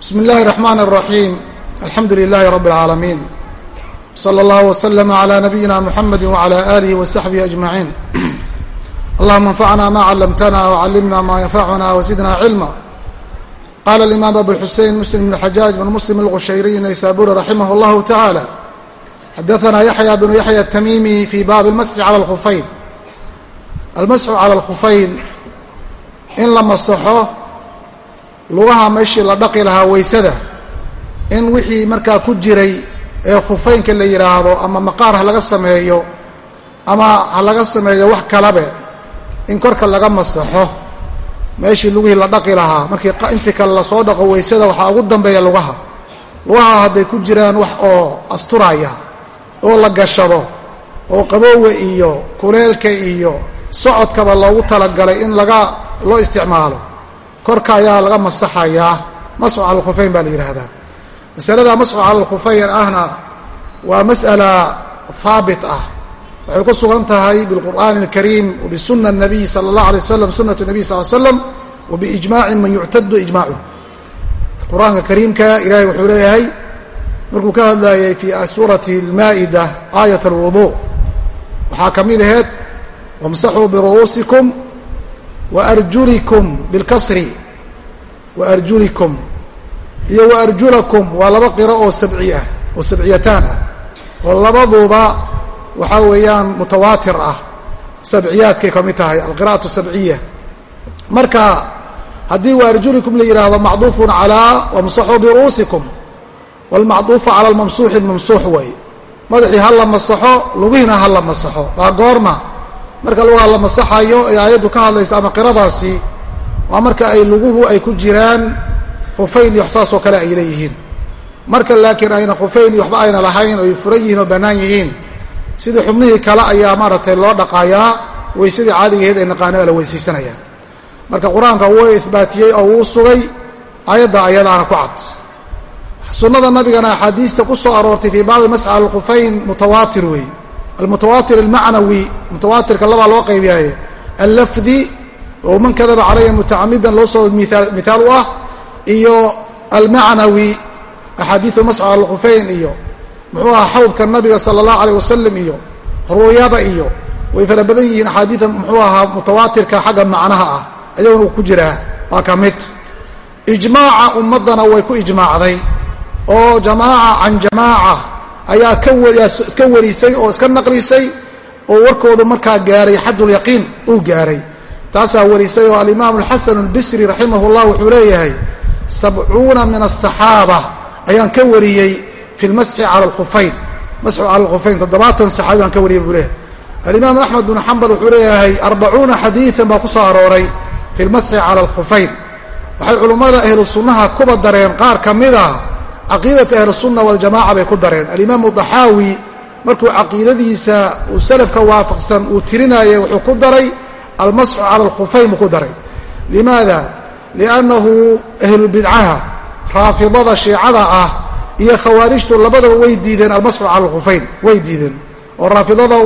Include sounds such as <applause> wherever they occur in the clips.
bsmi اllahi الرحmn الرaحيم alxamdu لlh رb العaalمين slى اllه وsلم عlى نبyina mحamd وعlى آlih وصaxبه أجمعين allahuma انfcna ma clمtna وcلمna ma ynfcna وزidna cilmا qala الإmam abu الxusein msلم بن xajاaج بن msلم الغushayriي naysaburi raximah اllah taعalى xadaثna yaحyى بن yaحyى التmimi fi bab اlmasxi عlى الخufayn almasxu calى الخufayn in la masaxo lugaha meeshii la dhaqi lahaa weysada in wixii markaa ku jiray ee khufaynka la yidhaahdo ama maqaar ha laga sameeyo ama ha laga sameeyo wax kalabe in korka laga masaxo meeshii lugihii la dhaqi lahaa markii intii kale la soo dhaqo weysada waxaa ugu dambeeya lugaha. Lugaha hadday ku jiraan wax oo asturaya oo la gashado oo qaboowa iyo kuleelka iyo socodkaba loogu talagalay in laga loo isticmaalo korka ayaa laga masaxayaa masxu cala alkhufayn baa la yidhaahdaa. Masalada masxu cala alkhufayn ahna waa mas'ala haabit ah. Waxay ku sugan tahay bilqur'aani alkariim wabisuna nabiy sala allah alay waslam sunat nabiy sal slam wabiijmaacin man yuctadu ijmaacuh qur'aanka kariimka ilaahay wuxuu leeyahay markuu ka hadlayay fi suurati almaa'ida aayat alwudu. Waxaa ka mid aheed wamsaxuu biru'uusikum waarjulikum bilkasri waarjulikum iyo waarjulakum waa laba qiro oo sabci ah oo sabciyataan ah oo labaduba waxaa weeyaan mutawaatir ah sabciyaadkay ka mid tahay alqira'atu sabciya. Marka haddii waarjulikum la yidhaahdo macduufun calaa wamsaxuu biru'uusikum waalmacduufu cala almamsuuxi mamsuux way. Madaxii ha la masaxo lugihiina ha la masaxo. Waa goorma marka lugaha la masaxayo ee aayaddu ka hadlaysa ama qiradaasi waa marka ay luguhu ay ku jiraan khufayn iyo waxsaasoo kale ay leeyihiin marka laakiin ayna khufayn iyo waxba ayna lahayn oy furan yihiin oo bannaan yihiin sidii xubnihii kale ayaa maaragtay loo dhaqaayaa weysadii caadigaheed ay naqaanada la weysaysanaya. Marka qur'aanka wuu ihbaatiyey oo wuu sugay aayadda ayadaana ku cad. Sunnada nabigana axaadiista ku soo aroortay fii baabi masxa alkhufayn mutawaatir weey almutawaatir almacnawi mutawaatirka labaa loo qaybiyaaye allafdi oo man kadaba calaya mutacamidan loo soo mithaal u ah iyo almacnawi axaadiiu masxa alkhufayn iyo muxuu aha xawdka nabiga sala allahu alayh wasalam iyo ruuyada iyo way fara badan yihiin axaadiida muxuu ahaa mutawaatirka xagga macnaha ah ayaguna ku jiraa waa ka mid ijmaaca ummaddana way ku ijmaacday oo jamaaca can jamaaca ayaa ka iska warisay oo iska naqlisay oo warkoodu markaa gaaray xaddulyaqiin uu gaaray. Taasaa warisay oo alimaamu alxasan albisri raximah llah wuxuu leeyahay sabcuuna min asaxaaba ayaan ka wariyey fi lmasxi cala alkhufayn masxu cala alkhufayn toddobaatan saxaabi baan ka wariyey buu leeyahay. Alimaam axmed bnu xambal wuxuu leeyahay arbacuuna xadiidan baa ku soo arooray fi lmasxi cala alkhufayn waxay culummada ahlu sunnaha kuba dareen qaar ka mid a caqiidata ahlusunna waljamaca bay ku dareen. Alimaamu daxaawi markuu caqiidadiisa uu salafka waafaqsan uu tirinayay wuxuu ku daray almasxu cala alkhufayn buu ku daray. Limaada? Liannahu ahlubidcaha raafidada shiicada ah iyo khawaarijtu labadaba way diideen almasxu cala alkhufayn way diideen. Oo raafidada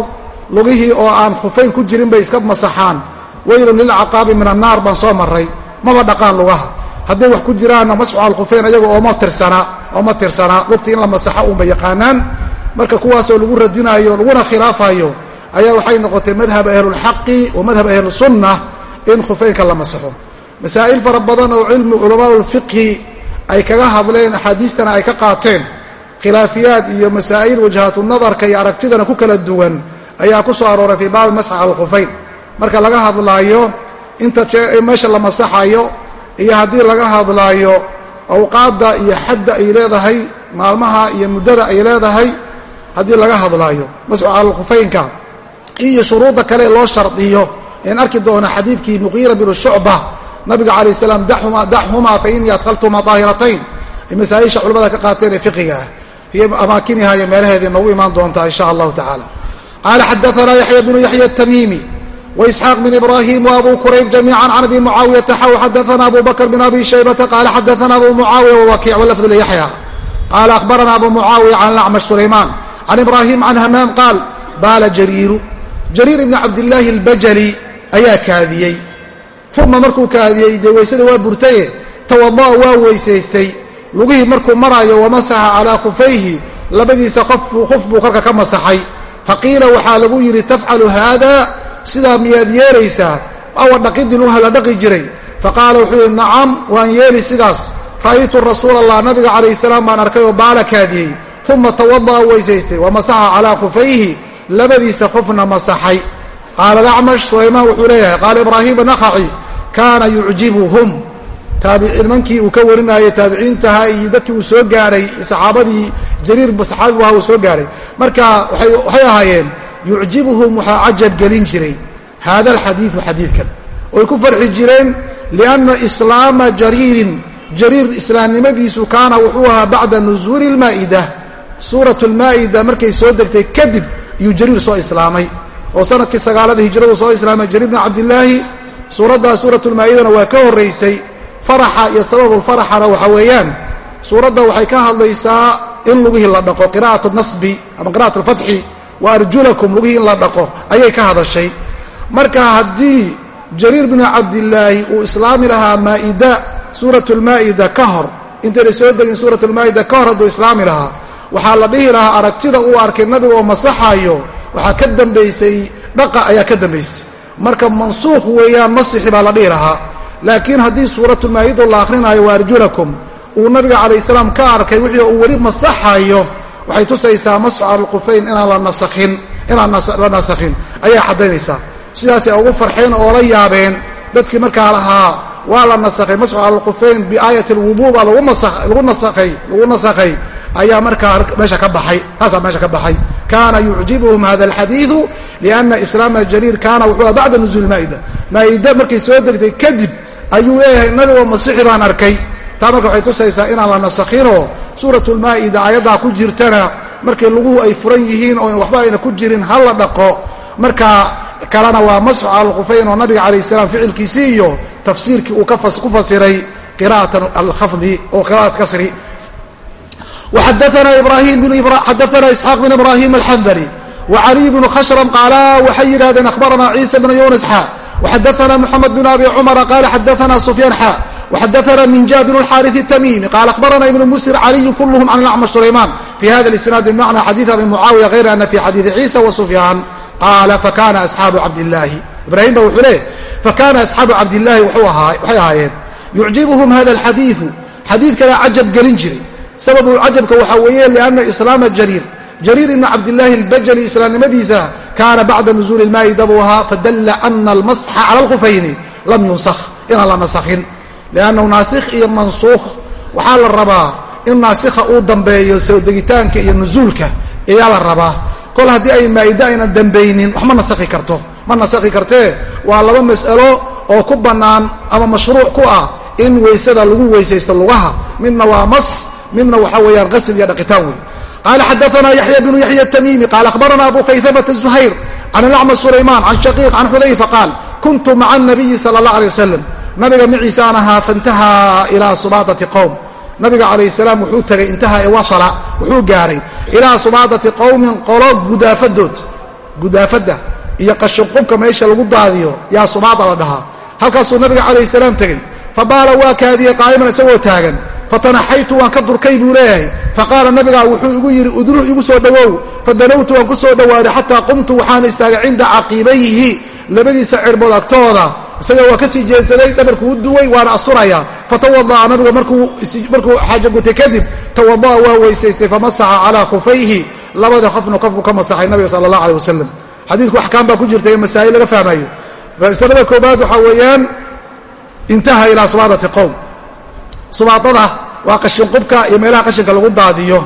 lugihii oo aan khufayn ku jirin bay iska masaxaan. Weylun lilcaqaabi min annaar baan soo maray maba dhaqaan lugaha hadday wax ku jiraanna masxu cala alkhufayn ayaga ooma tirsanaa ooma tirsanaa lugta in la masaxo uunba yaqaanaan. Marka kuwaasoo lagu radinaayo laguna khilaafayo ayaa waxay noqotay madhab ahlulxaqi wa madhab ahlusunna in khufaynka la masaxo. Masaa'il fara badan oo cilmi culamaa lfiqhi ay kaga hadleen axaadiistana ay ka qaateen khilaafiyaad iyo masaa'il wajhatu nadarka iyo aragtidana ku kala duwan ayaa ku soo arooray fii baabi masxa cala alkhufayn marka laga hadlaayo inta meesha la masaxayo iyo haddii laga hadlaayo awqaadda iyo xadda ay leedahay maalmaha iyo muddada ay leedahay haddii laga hadlaayo alkhufaynka iyo shuruudda kale loo shardiyo een arki doona xadiidkii muqiira binu shucba nabiga calayh salaam dachumaa fa inii adkhaltumaa daahiratayn ay masaa'isha culamada ka qaateen ee fiqiga ah fii amaakiniha iyo meelaheedii noogu imaan doontaa in sha allahu tacaala. Qaala xadaanaa yaxya bnu yaxya atamiimi وإسحاq بن إبراhيم وأbو كرayb جميعا عن أbي معاaويةa xw xdثna أbو بكر بن أbي شhيبة qال xdثna أbو معاaوية ووkيع ولفظ ليحyى qال أخبرna أbو معاaوية عن الأعمش سليمان عن إبراhيم عن hmام qاal baala jrيiru jrيir بن cabdاللahi الbajلي ayaa kaadiyey uma markuu kaadiyey dee weysada waa burtaye tawada'a waa weysaystay lugihii markuu maraayo wamasaxa calaa khufayhi labadiisa qof buu korka ka masaxay faqiila waxaa lagu yidhi tafcalu haada sidaa miyaad yeelaysaa? Awa dhaqidii lugaha la dhaqi jiray. Faqaala wuxuu yidhi nacam waan yeeli sidaas. Ra'aytu rasuula allah nabiga calayhi salaam baan arkay oo baala kaadiyey. Uma tawada'a weysaystay. Wamasaxa calaa khufayhi. Labadiisa qofna masaxay. Qaala alacmash sulaymaan wuxuu leeyahay. Qaala ibraahiima nakhaci kaana yucjibuhum. Nimankii uu ka warinayay taabiciintaha iyo dadkii uu soo gaadhay saxaabadii jariir saxaabigu aha uu soo gaadhay marka waxay ahaayeen yucjibuhum waxaa cajab gelin jiray hada alxadiidu xadiidkan oy ku farxi jireen lianna islaama jariirin jariir islaamnimadiisu kaana wuxuu ahaa bacda nusuuli lmaa'ida suurat lmaa'ida markay soo degtay kadib iyuu jariir soo islaamay oo sannadkii sagaalada hijradu soo islaamay jariir bn cabdillaahi suuraddaa suuratulmaa'idana waa ka horraysay faraxa iyo sababulfaraxana waxa weeyaan suuradda waxay ka hadlaysaa in lugihii la dhaqo qira'at nasbi ama qira'at wa arjulakum lugihii in la dhaqo ayay ka hadashay. Marka haddii jariir binu cabdillaahi uu islaami lahaa maa'ida suuratulmaa'ida ka hor intayna soo degin suuratulmaa'ida ka hor hadduu islaami lahaa waxaa la dhihi lahaa aragtida uu arkay nabiga oo masaxayo waxaa ka dambaysay dhaqa ayaa ka dambaysay. Marka mansuukh weeyaan masixi baa la dhihi lahaa. Laakiin haddii suuratulmaa'ida la akhrinayo wa arjulakum uu nabiga calayh salaam ka arkay wixii uu weli masaxayo waxay tusaysaa masxu cala alqufayn inaan la nasakhin inaan la nasakhin. Ayay caddaynaysaa sidaasay ugu farxeen oo la yaabeen dadkii markaa lahaa waa la nasakhay masxu cala alqufayn biaayati alwuduu baa lagu nasakhay lagu nasakhay. Ayaa markaa meesha ka baxay taasaa meesha ka baxay. Kaana yucjibuhum hada alxadiidu lianna islaama jariir kaana wuxuu bacda nuzuuli maa'ida. Maa'ida markay soo degtay kadib ayuu leeyahay nabigoo masixi baan arkay taa marka waxay tusaysaa inaan la nasakhinoo suuratulmaa'ida aayaddaa ku jirtana markii luguhu ay furan yihiin oo waxba ayna ku jirin ha la dhaqo. Marka kalena waa masxu cala alqufayn oo nabiga calayh salaam ficilkiisii iyo tafsiirkii uu ku fasiray qira'at alkhafdi oo qira'at kasri. Xadaana isxaaq bn ibrahim alxandali wcaliy bnu khashram qaala waxay yidhahdeen ahbarana ciisa bn yunis xa waxadaana moxamed bn abi cumara qaala xadaana sufyaan xa waxadaana minja bn اlxariث الtamimi qaala ahbarana ibn musir caliyu kulhm can acmash sulayman fi hada isnaad bmacna xadiid abi mucaawiya غayr ana fi xadiidi ciisa wasufyaan qaala fakana asxaabu cabdillaahi ibrahim ba wuxuu leey fakana asxaabu cabdillaahi waxay ahaayeen yucjibuhum hada alxadiidu xadiidkana cajab gelin jiray sababu cajabka waxaa weeye lianna islaama jariir jariir ibni cabdillaahi albajali islaamnimadiisa kaana bacda nuzuuli ilmaa'ida buu ahaa fadalla ana almasxa cala alkhufayni lam yunsakh inaan la nasakhin liannahu naasikh iyo mansuukh waxaa la rabaa in naasikha uu dambeeyo soo degitaanka iyo nusuulka ayaa la rabaa kol haddii ay maa'ida aynan dambaynin wax ma nasakhi karto ma nasakhi kartee waa laba mas'alo oo ku bannaan ama mashruuc ku ah in weysada lagu weysaysto lugaha midna waa masx midna waxaa weeyaan qasl iyo dhaqitaan wey qaala xadaana yaxya bnu yaxya tamimi qaala akhbarana abu khaytamata zuhayr can alacma sulaymaan can shaqiiq can xudayfa qaal nabiga maciisaan ahaa faintahaa ilaa subaadati qowm nabiga calayh salaam wuxuu tegay intahaa ee wasala wuxuu gaaray ilaa subaadati qowmin qolo gudaafadood gudaafadda iyo qashinqubka meesha lagu daadiyo yaa subaada la dhahaa. Halkaasuu nabiga calayh salaam tegey fabaala waa kaadiyey qaa'iman isagoo taagan. Fatanaxaytu waan ka durkay buu leeyahay. Faqaala nabigaa wuxuu igu yidhi udnu igu soo dhowow fadanowtu waan ku soo dhowaaday xataa qumtu waxaan istaagay cinda caqiibayhi labadiisa cirbood agtooda isaga waa ka sii jeedsaday dhabarkuu duway waana asturayaa fatawada'a nabiga markuu xaaja gutay kadib tawada'a waa weysaystay famasaxa calaa khufayhi. Labada qofnu qofku ka masaxay nabiga sala allah aleh wasalam xadiidku axkaam baa ku jirta ee masaa'il laga fahmayo. Masalada koobaad waxaa weeyaan intaha ilaa subaadati qowm. Subaadada waa qashinqubka iyo meelaha qashinka lagu daadiyo.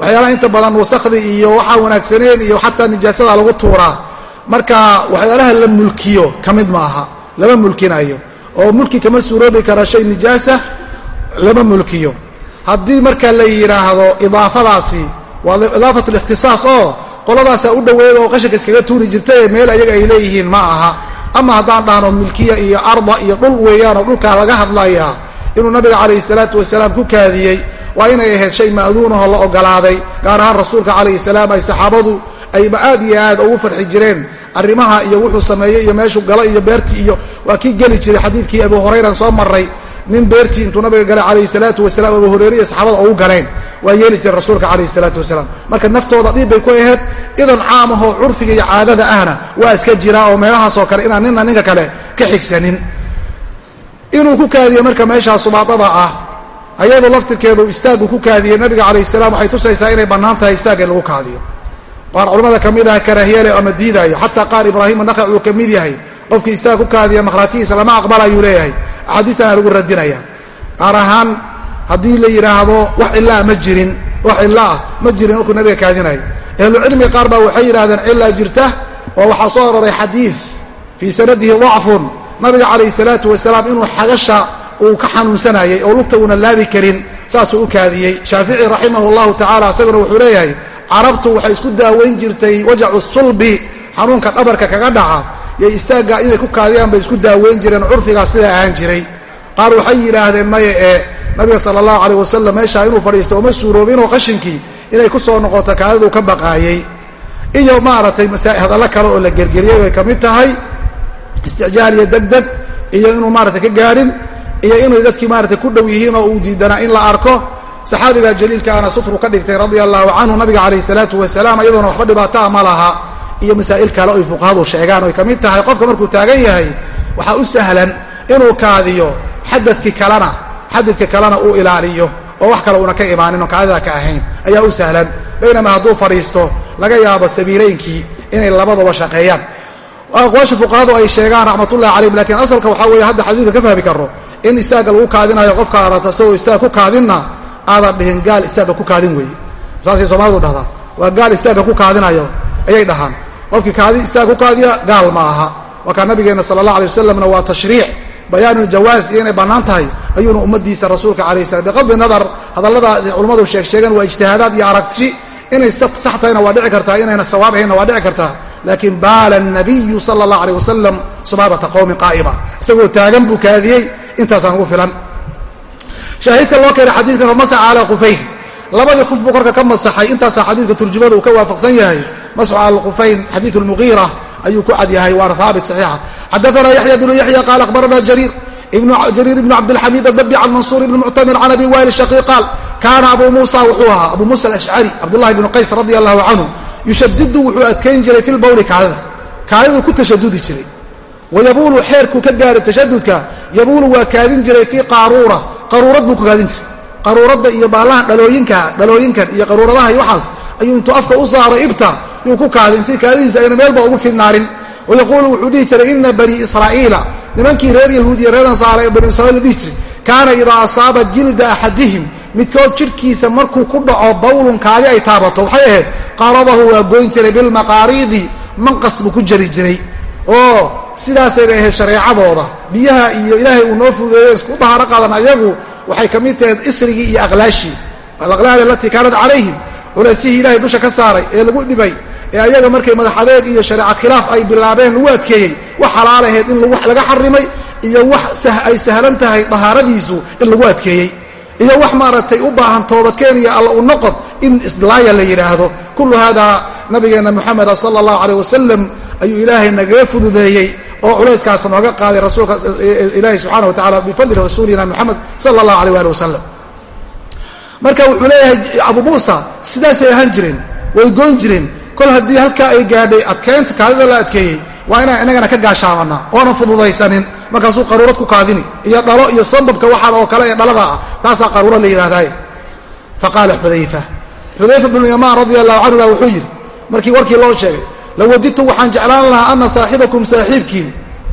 Waxyaalaha inta badan wasakhdii iyo waxaa wanaagsaneen iyo xataa nijaasada lagu tuuraa. Marka waxyaalaha la mulkiyo ka mid ma aha lama mulkinayo oo mulki kama suuroobi kara shay nijaasa lama mulkiyo. Haddii marka la yidhaahdo idaafadaasi waa idaafat likhtisaas oo qoladaasaa u dhoweeda oo qashinka iskaga tuuri jirtae meel ayaga ay leeyihiin ma aha. Ama haddaan dhahno milkiya iyo arda iyo dhul weeyaan oo dhulkaa laga hadlayaa inuu nabiga calayhi salaatu wasalaam ku kaadiyey waa inay ahayd shay ma'duunahoo la ogolaaday. Gaar ahaan rasuulka calayhi salaam ay saxaabadu ayba aad iyo aad ugu farxi jireen. Arrimaha iyo wuxuu sameeyey iyo meeshuu galo iyo beertii iyo waa kii geli jiray xadiidkii abu hurayran soo maray nin beertii intuu nabiga galay calayhi salaatu wasalaam abu hureyre iyo saxaabada ugu galeen. Waa yeeli jira rasuulka calayhi salaatu wasalaam. Marka naftooda dhiib bay ku ahayd. Idan caam curfiga iyo caadada ahna waa iska jiraa oo meelahaasoo kale inaan nina ninka kale ka xigsanin. Inuu ku kaadiyo marka meeshaa subaadada ah ayadoo laftirkeedu istaagu ku kaadiyey nabiga calayh salaam waxay tusaysaa inay bannaan tahay istaag in lagu kaadiyo. Qaar culamada ka mid ah karaahiyale ama diidaayo. Xataa qaar ibraahim naqac uu ka mid yahay qofkii istaag ku kaadiya makhraatihiisa lama aqbalayuu leeyahay. Axaadiistana lagu radinaya. Gaar ahaan haddii la yidhaahdo wax cilaa ma jirin. Wax cilla ah ma jirin markuu nabiga kaadinayo ahlucilmiga qaar baa waxay yidhahdeen cillaa jirta oo waxaa soo aroray xadiid fii sanadihi dacfun. Nabiga calayhi salaatu wasalaam inuu xagasha uu ka xanuunsanayay oo lugta uuna laabi karin saasuu u kaadiyey. Shaafici raximah llahu tacala isaguna wuxuu leeyahay carabtu waxay isku daaweyn jirtay wajacu sulbi xanuunka dhabarka kaga dhaca iyo istaagga inay ku kaadiyaan bay isku daaweyn jireen curfigaas sidaa ahaan jiray. Qaar waxay yidhaahdeen maya ee nabiga sala allahu calayh wasalam meeshaa inuu fadhiisto uma suuroobinoo qashinkii inay ku soo noqoto kaadiduu ka baqaayey iyo maaragtay hadallo kale oo la gergeriyey bay ka mid tahay. Isticjaal iyo degdeg iyo inuu maarata ka gaadhin iyo inay dadkii maarata ku dhow yihiin oo uu diidanaa in la arko. Saxaabiga jaliilkaana sutru ka dhigtay radia allahu canhu nabiga calayh salaatu wasalaam iyadoona waxba dhibaataa ma laha iyo masaa'il kale oy fuqahadu sheegaan oy ka mid tahay qofka markuu taagan yahay waxaa u sahlan inuu kaadiyo xadadki kalena xadadka kalena uu ilaaliyo oo wax kale uuna ka imaanin oo kaadida ka ahayn ayaa u sahlan. Baynamaa hadduu fadhiisto laga yaabo sabiileynkii inay labadaba shaqeeyaan. Aqwaasha fuqahadu ay sheegaan raxmatullahi calayhim lakiin asalka waxaa weeye hadda xadiidka ka fahmi karo in istaagga lagu kaadinayo qofka arata isagoo istaag ku kaadinna aadan dhihin gaal istaagga ku kaadin weeye. Saasay soomaalidu dhahdaa. Waa gaal istaagga ku kaadinayo ayay dhahaan qofkii kaadi istaag ku kaadiya gaal ma aha. Waa kaa nabigeenna sala allah alay wasalamna waa tashriic. Bayaanuljawaas iyo inay bannaan tahay ayuuna ummadiisa rasuulka calayh salam biqadri nadar hadalladaas culummadu sheeg sheegeen waa ijtihaadaad iyo aragti. Inay sax tahayna waa dhici kartaa inayna sawaab ahaynna waa dhici kartaa. Laakiin baala nabiyu sala allah aleyh wasalam subaabata qowmin qaa'ima. Isagoo taagan buu kaadiyey intaasaan ugu filan. Shaahidka loo keenay xadiidka famasaxa calaa qufayn labadii qof buu korka ka masaxay intaasaa xadiidka turjumada uu ka waafaqsan yahay masxu cala alqufayn xadiidu lmugiira ayuu ku cad yahay waana haabit saxiixa xadaana yaxya bnu yaxya qaala akhbarana jariir jariir ibnu cabdilxamiid adbabi can mansuur ibni muctamir can abi wail shaqii qaal kaana abu muusa wuxuu ahaa abu muusa alashcari cabdullahi bnu qays radi allahu canhu yushadidu wuxuu adkayn jiray fi lbawli kaadida kaadiduu ku tashadudi jiray wayabuulu xeerkuu ka gaaray tashadudka yabuulu waa kaadin jiray fii qaaruura qaruurad buu ku kaadin jiray qaruuradda iyo baallahan dhalooyinka dhalooyinkan iyo qaruuradaha iyo waxaas ayuu intuu afka u saaray ibta yuu ku kaadin si kaadidiisa ayna meelba ugu filnaarin wayaquulu wuxuu dhihi jiray ina banii israa'iila. Nimankii reer yahuudiya reer nasaara ee bani israiil dhihi jiray kaana idaa asaaba jilda axadihim. Midkood jidhkiisa markuu ku dhaco bawlun kaadi ay taabato. Waxay ahayd qaradahu waa goyn jiray bilmaqaariidi manqas buu ku jari jiray. Oo sidaasayba ahayd shareecadooda. Biyaha iyo ilaahay uu noo fudeeyo isku dahaaro qaadan ayagu waxay ka mid tahayd isrigii iyo aqlaashii alaqlaal alatii kaanat calayhim. Culaysihii ilahay dusha ka saaray ee lagu dhibay ee ayaga markay madaxadeed iyo shareeca khilaaf ay bilaabeen lagu adkeeyey wax xalaalaheed in laga xarimay iyo wax ay sahlan tahay dahaaradiisu in lagu adkeeyey iyo wax maaragtay u baahan toobadkeen iyo alla u noqod in islaaya la yidhaahdo kullu haadaa nabigeenna moxameda sala allahu caleyh wasalam ayuu ilaahay nagaga fududeeyey oo culayskaas nooga qaaday rasuulka ilaahi subxana wa tacala bifadli rasuulina moxamed sala allahu aleyh ali wasalam marka wuxuu leeyahay abu muusa sidaasay ahaan jireen way goyn jireen kol haddii halkaa ay gaadhay adkeynta kaadida la adkeeyey waa inaan inagana ka gaashaamanaa oonan fududaysanin. Markaasuu qaruurad ku kaadini iyo dhalo iyo sambabka waxaan oo kale ee dhalada ah taasaa qaruurad la yidhahdaaye faqaala xudayfa xudayfa bnu yamaan radia allahu canhu baa wuxuu yidhi markii warkii loo sheegay lawadidtu waxaan jeclaan lahaa ana saaxibakum saaxiibkiin.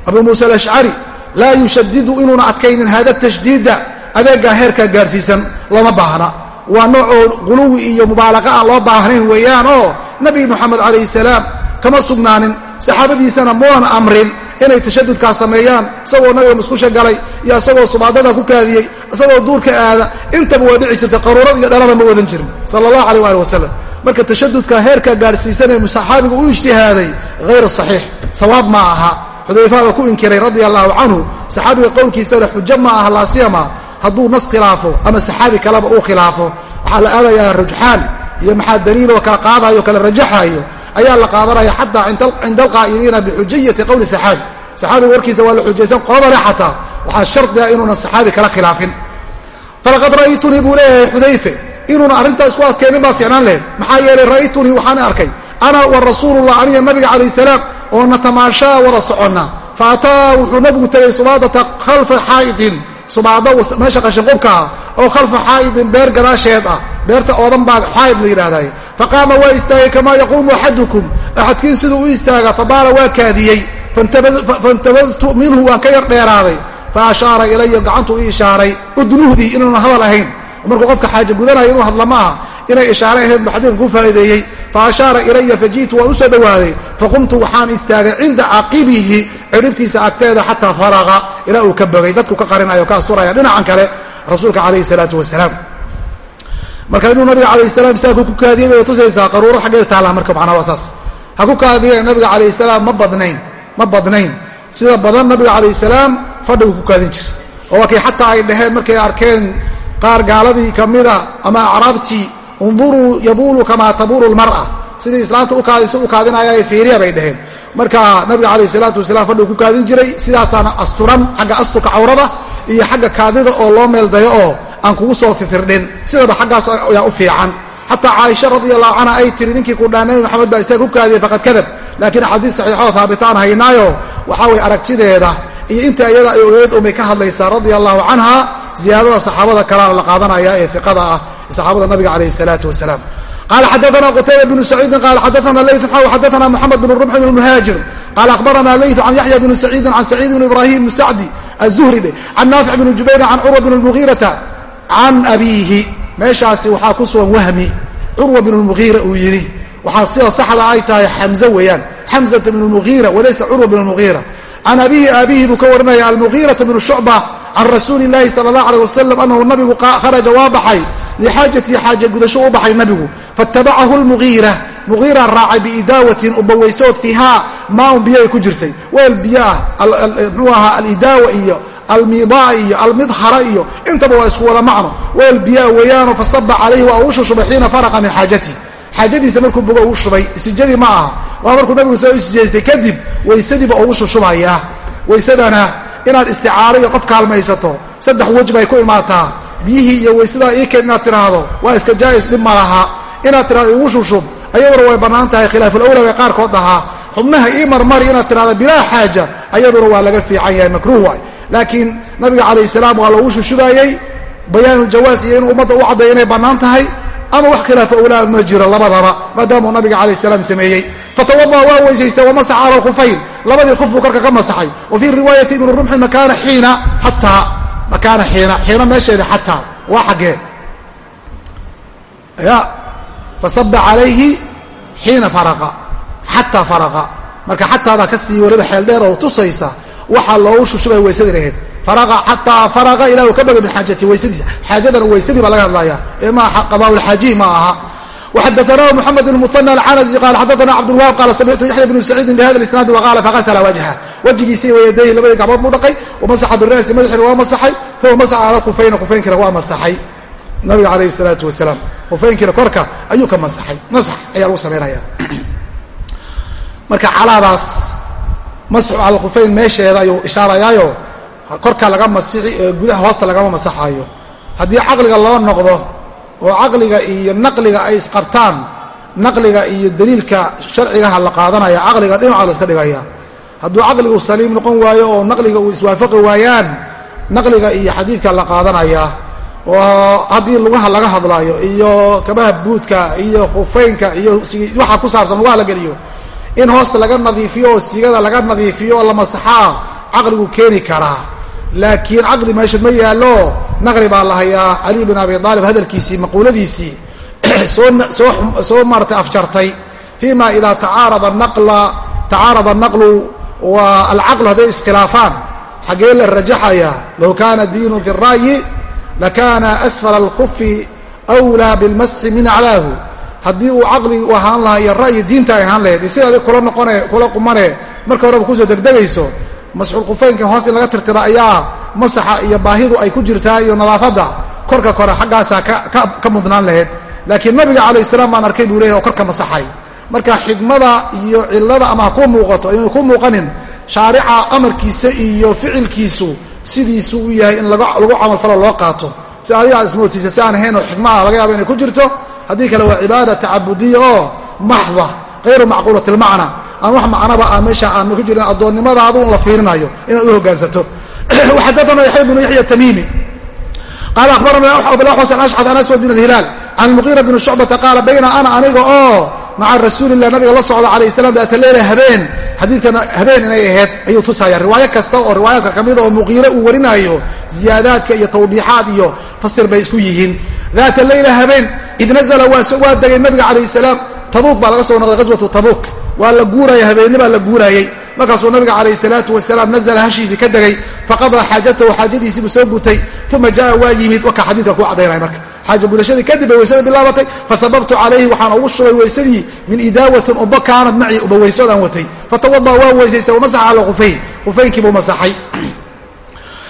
Abuu muusa alashcari laa yushadidu inuuna adkaynin hada tashdiida adeegaa heerkaa gaadhsiisan looma baahna. Waa noocoo quluwi iyo mubaalaqa aan loo baahnayn weeyaan oo nabi moxamed calayhi salaam kama sugnaanin saxaabadiisana muuna amrin inay tashadudkaa sameeyaan isagoo nabiga musqusha galay iyo isagoo subaadada ku kaadiyey isagoo duurka aada intaba waa dhici jirta qaruurad iyo dhalada ma wadan jirin. Sala allahu aleyh waali wasalam marka tashadudka heerkaa gaadhsiisanee saxaabigu u ijtihaaday hayr saxiix sawaab ma aha. Xudayfaaba ku inkiray radia allahu canhu saxaabiga qowlkiisana xujo ma aha laasiyama hadduu nas khilaafo ama saxaabi kaleba uu khilaafo waxaa la aadayaa rujxaan iyo maxaa daliiloo kala qaadayo kala rajaxayo ayaa la qaadanaya xataa cinda alqaa'iliina bixujayati qowli saxaabi. Saxaabiga warkiisa waa la xujaysan qolada xataa. Waxaa shardi ah inuunan saxaabi kala khilaafin. Falaqad ra'aytunii buu leeyahay xudayfe inuuna arrintaa isku adkeenin baa fiicnaan lehed maxaa yeelay ra'aytunii waxaan arkay ana wa rasuulullah aniga nabiga calayh salaam oo natamaashaa wada soconna. Fa ataa wuxuu nabigu tegay subaadata khalfa xaa'idin subaado meesha qashinqubkaa oo khalfa xaa'idin beer gadaasheed ah. Beerta oodan baa xaa'id la yidhaahday faqaama waa istaagay kamaa yaquumu axadukum. Axadkiin siduu u istaaga fabaala waa kaadiyey. Fantabadtu minhu waan ka yar dheeraaday. Fa ashaara ilaya gacantuu ii ishaaray. Udnuhdii inuuna hadal ahayn. Markuu qofka xaaja gudanaya inuu hadla aha. Inay ishaare ahayd xadiidka ku faa'ideeyey fa ashaara ilaya faji'tu waan u soo dhowaaday faqumtu waxaan istaagay cinda caqibihi cidhibtiisa agteeda xataa faraqa ilaa uu ka bogay dadku ka qarinaya o ka asturaya dhinacan kale rasuulka calayhi salaatu wasalaam marka inuu nabiga calayh salam istaagku ku kaadiyey bay tusaysaa qaruuro xaggeeda taalla marka macnaa waa saas ha ku kaadiye nabiga calayh salaam ma badnayn ma badnayn sida badan nabiga calayh salaam fadhigu ku kaadin jira oo waa kay xataa ay dhaheen markay arkeen qaar gaaladii kamida ama acraabtii unduruu yabuulu kamaa tabuulu lmar'a sidii islaamta ukaadisa u kaadinaya fiiriya bay dhaheen. Marka nabiga calayh salaatu wasalaam fadhigu ku kaadin jiray sidaasaana asturan xagga asturka cawrada iyo xagga kaadida oo loo meeldayo oo aan kugu soo fifirdhin sidaba xaggaas ayaa u fiican. Xataa caaisha radi allahu canha ay tiri ninkii ku dhaa nabi maxamed baa istaag ku kaadiyey faqad kadab. Laakiin axaadiis saxiixoo haabitaan haynaayo waxaa weye aragtideeda iyo inta iyada ay ogeed umay ka hadlaysaa radia allahu canha ziyaadada saxaabada kalena la qaadanaya ee iqada ah saxaabada nabiga calayh salaatu wasalaam. Qala xadaana qutayba bnu saciidin qala xadaana laytu xaw xadaana moxamed bn rumx bn muhaajir. Qala laytu can yaxya bni saciidin can saciid bn ibrahim bn sacdi azuhri dhe can naafic bn jubayrin can curwa bn lmugiirata can abiihi. Meeshaasi waxaa ku sugan wahmi. Curwa bn lmugiira uu yidhi waxaa sida saxda ay tahay xamze weeyaan. Xamzata bn lmugiira walaysa curwa bn lmugiira can abihi aabihi buu ka warinaya almugiirata bn shucba can rasuuli llahi sala allah aleh wasalam anahu nabigu kharaja waa baxay lixaajatii xaaja gudasho u baxay nabigu faatabacahu lmugiira mugiira raacay biidaawatin ubawaysood fiihaa maaun biyoay ku jirtay weel biyo ah mxuu ahaa alidaawa iyo almidaa iyo almidhara iyo intaba waa isku wada macno weel biyaa weeyaano fasaba calayhi waa uu shushubay xiina faraqa min xaajatihi xaajadiisa markuu bogo uu shubay isijadii ma aha waa markuu nabigu soo isjeestay kadib waysadiiba ugu shushubayaa waysadana inaad isticaaro iyo qof kaalmaysato saddex wej bay ku imaataa biyihii iyo waysadaa iikeen inaad tiraahdo? Waa iska jaa'is dhib ma laha. Inaad tirahdo igu shushub ayaduna way bannaan tahay khilaafulawla bay qaarkood ahaa. Xubnaha ii marmari inaad tirahdo bilaa xaaja ayaduna waa laga fiican yahay makruuh waay. Laakiin nabiga calayh salaam waa loogu shushubaayey bayaanujawaas iyo inuu ummadda u caddeeya inay bannaan tahay. Ama wax khilaafa awlaa ma jiro labadaba maadaamuu nabiga calayh salaam sameeyey. Fatawada'a waa weysaystay wamasaxa cala alkhufayn labadii qof buu korka ka masaxay. Wa fii riwaayati ibni rumxi makaana xiina xataa makaana xiina xiina meesheeda xataa waa xaggee. Ya fasaba calayhi xiina faraqa xataa faraqa. Marka xataadaa ka sii waliba xeel dheer oo tusaysa waxaa loogu shushubay waysadii lahayd faraqa xataa faraqa ilah uu ka baga min xaajati waysadiisa xaajadana waysadii baa laga hadlaya ee maaha qadaaulxaajihi ma aha وxadثna mحamed بن mثنى الcanزي qal xadثna cbdالwahab qala samictu yaحya بن سacيidin bhada الاسناadi وqala faغasla wجهa wejigiisii wayadayhi labadii gacmood buu dhaqay وamasaxa bira'si madaxiina waa masaxay uma masaxa ala kufayna kufaynkina waa masaxay nabiga alayh الsalaatu wasalaam kufaynkina korka ayuu ka masaxay masax ayaa lagu samaynaya marka calaadaas masxu cala kufayn meesheeda ayuu ishaarayaayo korka laga masixi ee gudaha hoosta lagama masaxayo haddii caqliga loo noqdo oo caqliga iyo naqliga ay isqabtaan naqliga iyo daliilka sharcigaha la qaadanaya caqliga dhinaca la iska dhigaya. Hadduu caqligu saliim noqon waayo oo naqliga uu iswaafaqi waayaan naqliga iyo xadiidka la qaadanaya oo haddii lugaha laga hadlaayo iyo kabaha buudka iyo khufaynka iyo waxa ku saabsan lugaha la geliyo in hoosta laga nadiifiyo oo sigada laga nadiifiyo oo la masaxaa caqligu keeni karaa laakiin caqli meesha ma yaallo. Naqli baa la hayaa. Cali bin abi aalib hadalkiisii maquuladiisii <clears throat> soo maaratay afjartay. Fima idaa tacaarada naqlu wa alcaqlu hadday iskhilaafaan xaggee la rajaxaya low kana diinu fi ra'yi lakana asfala alkufi wlaa bilmasxi min aclaahu. Haddii uu caqligi u ahaan lahaa iyo ra'yi diinta ay ahaan lahayd sidaadi kula noqone kula qumane marka horeba ku soo degdegayso masxulkufaynka hoos in laga tirtiro ayaa masaxa iyo baahidu ay ku jirtaa iyo nadaafadda. Korka kore xaggaasaa ka mudnaan lahayd laakiin nabiga calayh salaam baan arkay buu leyahy oo korka masaxay. Marka xikmada iyo cillada ama ku muuqato inay ku muuqanin shaarica amarkiisa iyo ficilkiisu sidiisu u yahay in lagu camalfalo loo qaato. Si adigaa ismoodsiisa si aan ahayn oo xikmaha laga yaaba inay ku jirto haddii kale waa cibaada tacabudiya oo maxda hayru macquulat lmacna aan wax macnaba aan meesha aan ku jirin addoonnimadaadu un la fiirinayo inaad u hogaansato. <clears throat> Xadana yaxya bnu yaxya tamiimi qaala abarana abulxasan ashcad an aswad bin alhilaal can muqiira bni shucbata qaala bayna ana aniga oo maca rasuulilah nabiga la socda calayh salam daata leela habeen. Xadiidkana habeen inay ahayd ayuu tusaya riwaayo kasta oo riwaayaadka ka mida oo muqiire uu warinaayo ziyaadaadka iyo tawdiixaad iyo fasir bay isku yihiin. Daata leyla habeen id nazla waa degay nabiga calayh salaam tabuuk baa laga soo noqday ghaswatu tabuuk waa la guuraya habeenni baa la guuraayey markaasuu nabiga calayh salaatu wasalaam nazla hashiisii ka degay faqadaa xaajatahu xaajadiisiibuu soo gutay uma jaa waa yimid wakaa xadiidka ku cadaynaya marka. Xaaja gudashadii kadib bay weysada bilaabatay fasababtu calayhi waxaan ugu shubay weysadii min idaawatin uba kaanad macii uba weysadaan watay. Fatawada waa weysaystay wamasaxa cala khufay khufaynkii masaxay.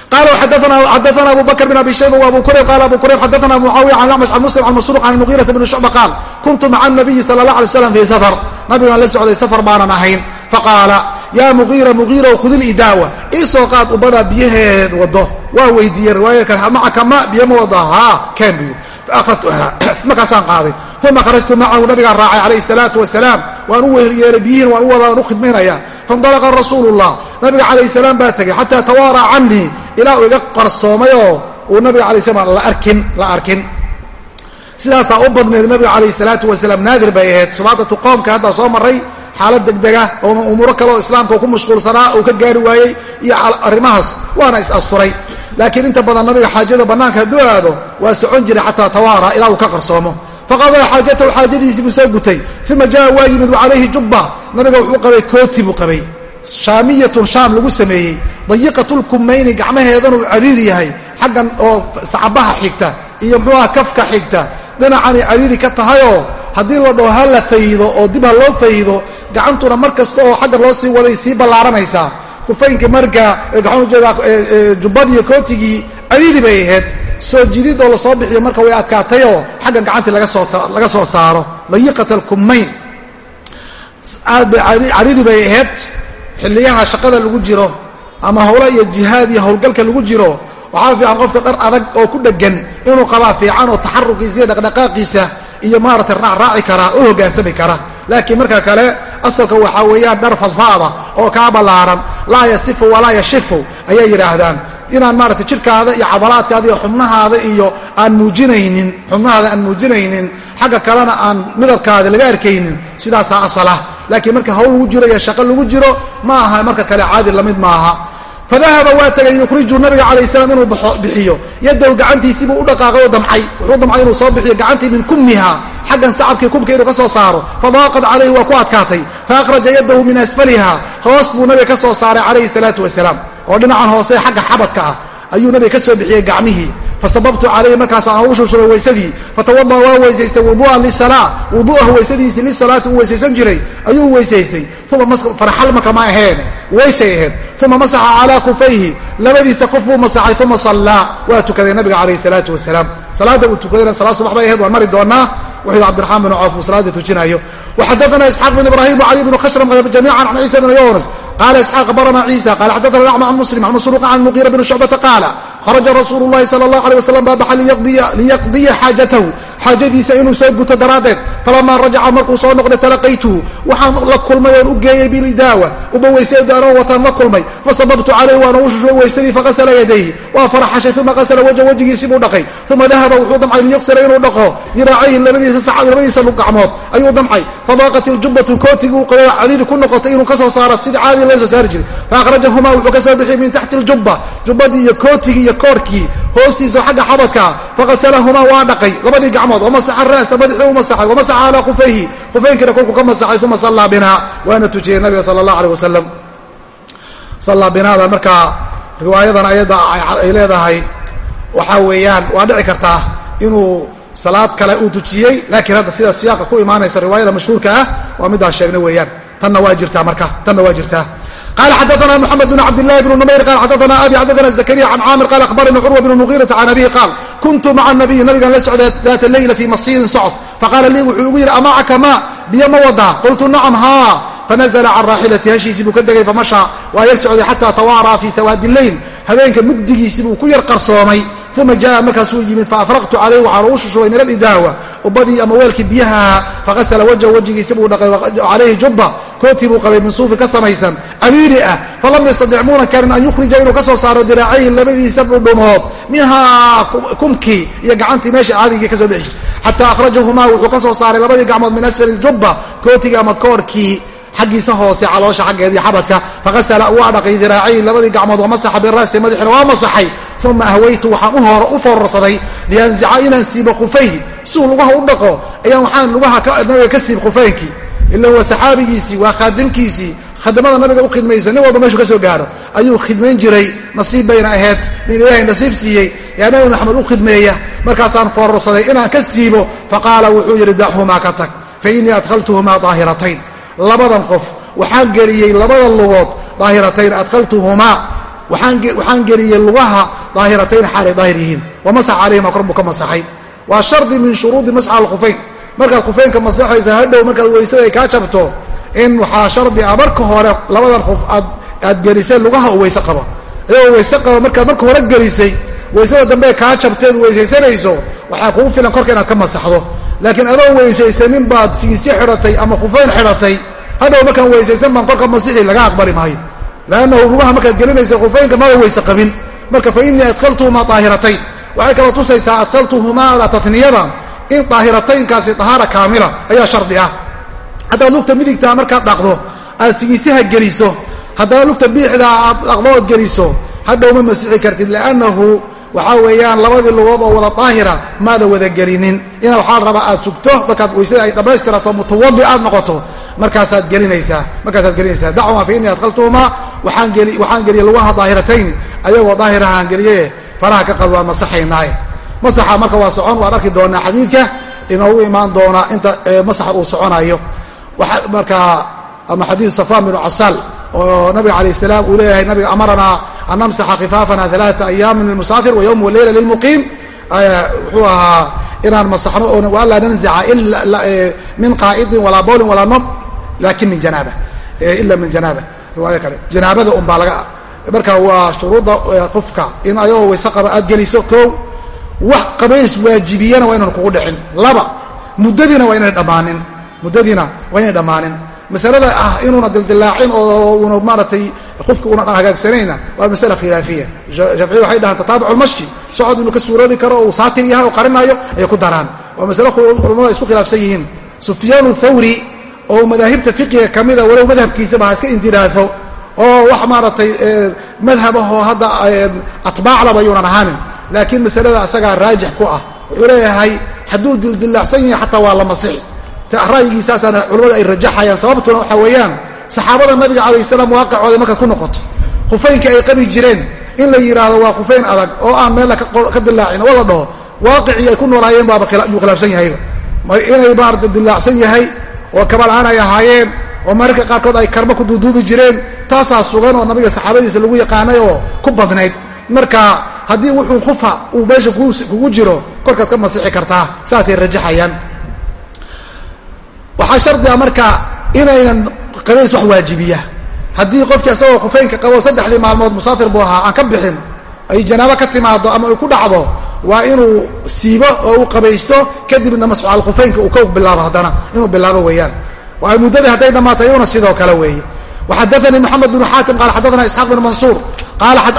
Qala xadana abu bakr bn abi shayba abu kurayb qala abu kurayb xadana mucaawiya can acmash can muslim can masruuq can mugiirata bni shucba qaal kuntu maca nabiyi sala allah alay slam fii safar nabigaan la socday safar baanan ahayn. Faqaala yaa mugiira mugiirow khudil idaawa iisoo qaad ubada biyaheed wado waa weydiiyey riwaayadkan macaka ma biyo ma wada haa keen buyi faahadtuha <clears throat> markaasaan qaaday. Uma kharajtu macahu nabigaan raacay calayhi salaatu wasalaam. Waan u wehelyeelay biyihiin waan u wadaa waan u khidmaynaya faindalaqa rasuulu llah nabiga calayh salaam baa tegay xataa tawaaraa canii ilaa uu iga qarsoomayoo uu nabiga alay slam la arkin sidaasaa u badnayd nabiga calayh salaatu wasalaam naadir bay ahayd. Subaadatu qoomka haddaa soo maray xaalad degdega oo umuuro kaleoo islaamka ku mashquulsanaa uu ka gaari waayey iyo arrimahaas waana is asturay. Laakiin inta badan nabiga xaajada bannaanka hadduu aado waa socon jiray xataa tawaara ilaa uu ka qarsoomo. Faqadaa xaajatahu xaajadiisii buu soo gutay uma jaa waa yimid wacalayhi jubba. Nabiga wuxuu qabay kooti buu qabay. Shaamiyatun shaam lagu sameeyey. Dayiqatulkumayni gacmaheedanuu cariiri yahay. Xaggan oo sacabaha xigta iyo muxuuaha kafka xigta dhinacanay cariiri ka tahayoo haddii la dhaho ha la faydo oo dib ha loo faydo gacantuna mar kasta oo xaggan loo sii waday sii ballaaranaysaa kufaynkii marka gaxaan u jeedaa jubbadiiyo kootigii cariiri bay ahayd. Soo jidid oo la soo bixiyo marka way adkaatayoo xaggan gacantii laga soo saaro. Dayiqat alkumayn aad bay cariiri bay ahayd. Xilliyaha shaqada lagu jiro ama howlo iyo jihaad iyo howlgalka lagu jiro waxaa fiican qofka dhar adag oo ku dhegan inuu qabaa fiican oo taxarukiisa iyo dhaqdhaqaaqiisa iyo maaragtay raacraaci karaa u hoggaansami kara laakiin marka kale asalka waxaa weeyaan dhar fadfaada oo kaa ballaaran laa yasifu walaa yashifu ayay yidhaahdaan. Inaan maaragtay jidhkaada iyo cadalaadkaada iyo xubnahaada iyo aan muujinaynin xubnahaada aan muujinaynin xagga kalena aan midabkaada laga arkaynin sidaasaa asalah laakiin marka hawl lagu jiro iyo shaqo lagu jiro ma aha marka kale caadi la mid maaha fadahaba waa tagay yukhriju nabiga calayh salaam inuu bixiyo. Yadow gacantiisiibuu u dhaqaaqay oo damcay. Wuxuu damcay inuu soo bixiyo gacantii min kummiha xaggan sacabkii kubka inuu ka soo saaro. Fadaaqad calayhi waa ku adkaatay. Faahraja yadahu min asfaliha hoos buu nabiga ka soo saaray calayhi salaatu wasalaam. Oo dhinacan hoose xagga xabadka ah ayuu nabiga ka soo bixiyey gacmihii. Fasababtu calayhi markaas aan ugu shulshulay weysadii. Fatawada'a waa weysaystay wudu'an lisalaa wudu'ahu weysadiisii lisalaati uma masaxa calaa kufayhi labadiisa qof masaxay uma sallaa waa tukaday nabiga calayhi salaatu wasalaam salaadda uu tukadayna salaad subax ahayd waan mari doonaa wuxuu cabdiraxmaan bin coof uu salaada tujinayo waxadana isxaaq bin ibrahim wcali bn khashram jamiican can ciisa bn yunas qala isxaaq barana ciisa qala xadana acma can muslim can masruuqa can muqiira bn shucbata qaala kharaja rasuulu llahi sala allah alay wasalam baa baxa liyaqdiya xaajatahu xaajadiisa inuu soo guto daraaddeed falamaa rajaca markuu soo noqday talaqaytuhu. Waxaan la kulmay oon u geeyey bilidaawa. Uba weysayda anoo wataan la kulmay. Fasababtu calayh waan ugu weysadii faqasala yadayhi. Waa faraxashay uma qasala wajha wejigiisibuu dhaqay. Uma dahaba wuxuu damcay liyugsira inuu dhaqo. Diraacahi labadiisa gacmood ayuu damcay. Fadaaqat iljubbatu kootigii uu qabay caliili ku noqotay inuu ka soo saaro sidii caadii loo soo saari jiray. Faahrajahumaa wuxuu ka soo bixiyey min taxti ljubba jubbadii iyo kootigii iyo koorhkii hoostiisa xagga xabadkaa faqasalahumaa waa dhaqay. Labadii gacmood wamasaxa ra'sa madaxuu masaxay wamasaxa calaa khufayhi. Khufaynkina kolkuu ka masaxay uma sallaa binaa. Waana tujiyey nabiga sala allah aleh wasalam sallaa binaada markaa riwaayadan ayadda ay leedahay. Waxaa weeyaan waa dhici kartaa inuu salaad kale uu tujiyey laakiin hadda sida siyaaqa ku imaanaysa riwaayada mashhuurka ah waa midaan sheegnay weeyaan. Tanna waa jirtaa marka tanna waa jirtaa qal xadana mxamed bn cabdilahi bn numayr qal xadana abi xadana zakariya can caamir qal ahbarana curwa bn mugiirata can abihi qaal kuntu maca nabiyi nabigan la socda daata leyla fii masiirin socod faqaala lii wuxuu igu yidhi amacaka ma biyo ma wadaa qultu nacam haa fanazla can raaxilati hashiisii buu ka degay famashaa waa yar socday xataa tawaaraa fii sawaadi leyl habeenka mugdigiisii buu ku yar qarsoomay uma jaa markaasuu yimid faafraqtu calayh waxaan ugu shushubay min alidaawa ubadii ama weelkii biyaha faqasala wajhu wajigiisi buu dhaqay calayhi jubba kootii buu qabay min suufin ka samaysan camiiri ah falam yastadic muuna karin an yukhrija inuu ka soo saaro diraacayhi labadiisa dhudhumood. Minhaa kumkii iyo gacantii meesha caadigii ka soo bixi jirta xataa akhrajahumaa wuxuu ka soo saaray labadii gacmood min asfali ljubba kootigii ama koorkii xaggiisa hoose caloosha xaggeedii xabadka. Faqasala waa dhaqay diraacayhi labadii gacmood wamasaxa bira'si madaxina waa masaxay. Uma ahwaytu waxaan u foorarsaday liyanzica inaan siibo khufayhi. Siuu lugaha u dhaqo ayaan waxaan lugaha nabiga ka siib khufaynkii. Ila waa saxaabigiisii waa khaadimkiisii khadamada nabiga u khidmaysa nin walba meeshuu ka soo gaaro ayuu khidmayn jiray nasiib bayna ahayd nin ilaahay nasiib siiyey. Yaa nabi maxamed u khidmeeya markaasaan foorarsaday inaan ka siibo faqaala wuxuu yidhi dachumaa ka tag fa innii adkhaltuhumaa daahiratayn. Labadan qof waxaan geliyey labada lugood daahiratayn adkhaltuhumaa waxaan geliyey lugaha daahiratayn xaalay daahir yihiin. Wamasax calayhima kor ka masaxay. Waa shardi min shuruudi masxa alkhufayn. Markaad khufeynka masaxaysa hadhow markaad weysada ay kaa jabto in waxaa shardi ah marka hore labadan khuf aad gelisay lugaha u weyse qabo. Adagoo weyse qaba markaad marka hore gelisay weysada dambe kaa jabteed weysaysanayso waxaa kugu filan korka inaad ka masaxdo. Laakiin adoo weysaysanin baad siisi xidhatay ama khufeyn xidhatay hadhow markaan weysaysan baan korka masixi laga aqbali maayo. Lannahu lugaha markaad gelinaysa khufeynka maba weyse qabin. Marka fa innii adkhaltuhumaa daahiratayn waxay kaloo tusaysaa adkhaltuhumaada tatniyada in daahirataynkaasi dahaara kaamila ayaa shardi ah haddaad lugta midigtaa markaad dhaqdo aad sigiisaha geliso. Haddana lugta biixdaa aad dhaqdo ood geliso hadhow ma masixi kartid liannahu waxaa weeyaan labadii lugood oo wada daahira maada wada gelinin. Ina waxaa la rabaa aad sugto markaad weysada ay dhammaystirato mutawadi aad noqoto markaasaad gelinaysaa markaasaad gelinaysaa. Dacuma fa innii adkhaltuhumaa waxaan geliyey lugaha daahiratayn ayagoo daahirahaan geliye faraha ka qad waan masaxaynaaye masaxa marka waa socon waan arki doonaa xadiidka inoogu imaan doonaa inta masaxa uu soconayo marka ama xadiid safaan binu casaal oo nabiga calayh salaam uu leeyahay nabiga amaranaa an namsaxa khifaafana alaaata ayaamin lilmusaafir wa yowm waleyla lilmuqiim wuxuu ahaa inaan masaxno oon waanlaa nanzica min qaa'idin walaa bowlin walaa nom laakiin min janaaba ila min janaaba. Riwaaya kale janaabada un baa laga marka waa shuruudda qofka in ayagoo wayse qaba aad geliso koo wax qabays waajibiyana waa inaan kugu dhicin. Laba muddadiina waa inay dhammaanin muddadiina waa inay dhammaanin. Masalada ah inuuna dildilaacin oo una maaratay qofka una hagaagsanayna waa masala khilaafiya. Shaafici waxay dhahaan tataabuc lmashki socod inuu ka suuroobi karo oo uu saatir yahay oo qarinayo ayay ku daraan. Waa masale culamada isku khilaafsan yihiin. Sufyaan thawri oo madaahibta fiqiga kamida walow madhabkiisaba ha iska indiraado oo wax maaratay madhab hadda atbaaclaba yuunan ahaanin laakiin masalada asagaa raajix ku ah. Wuxuu leeyahay hadduu dildilaacsan yahay xataa waa la masixi ra'yigiisaasaana culamada ay rajaxayaan sababtuna waxaa weeyaan saxaabada nabiga calayh salaam waaqicooda markaad ku noqoto khufaynkii ay qabi jireen in la yidhaahdo waa khufayn adag oo aan meella ka dilaacin oo la dhaho waaqicii ay ku noolaayeen baaba yuu khilaafsan yahayba inay maarata dilaacsan yahay oo kabala-aan ay ahaayeen oo mararka qaarkood ay karma ku duuduubi jireen taasaa sugan oo nabiga saxaabadiisa lagu yaqaanay oo ku badnayd. Marka haddii wuxuu kufa uu meesha kugu jiro korkaad ka masixi kartaa saasay rajaxayaan waxaa shardi a marka inaynan qabays wax waajibiya. Haddii qofkii isagoo khufeynka qabo saddexdii maalmood musaafir buu ahaa aan ka bixin ay janaabo ka timaado ama ay ku dhacdo waa inuu siibo oo uu qabaysto kadibna masxucal uu ka bilaabo haddana inuu bilaabo weeyaan. Waa muddadii hadday dhammaato iyuna sidoo kale weeye. Waxadaanii moxamed bnu xaatim qaala xadaana isxaaq bn mansuur qaala can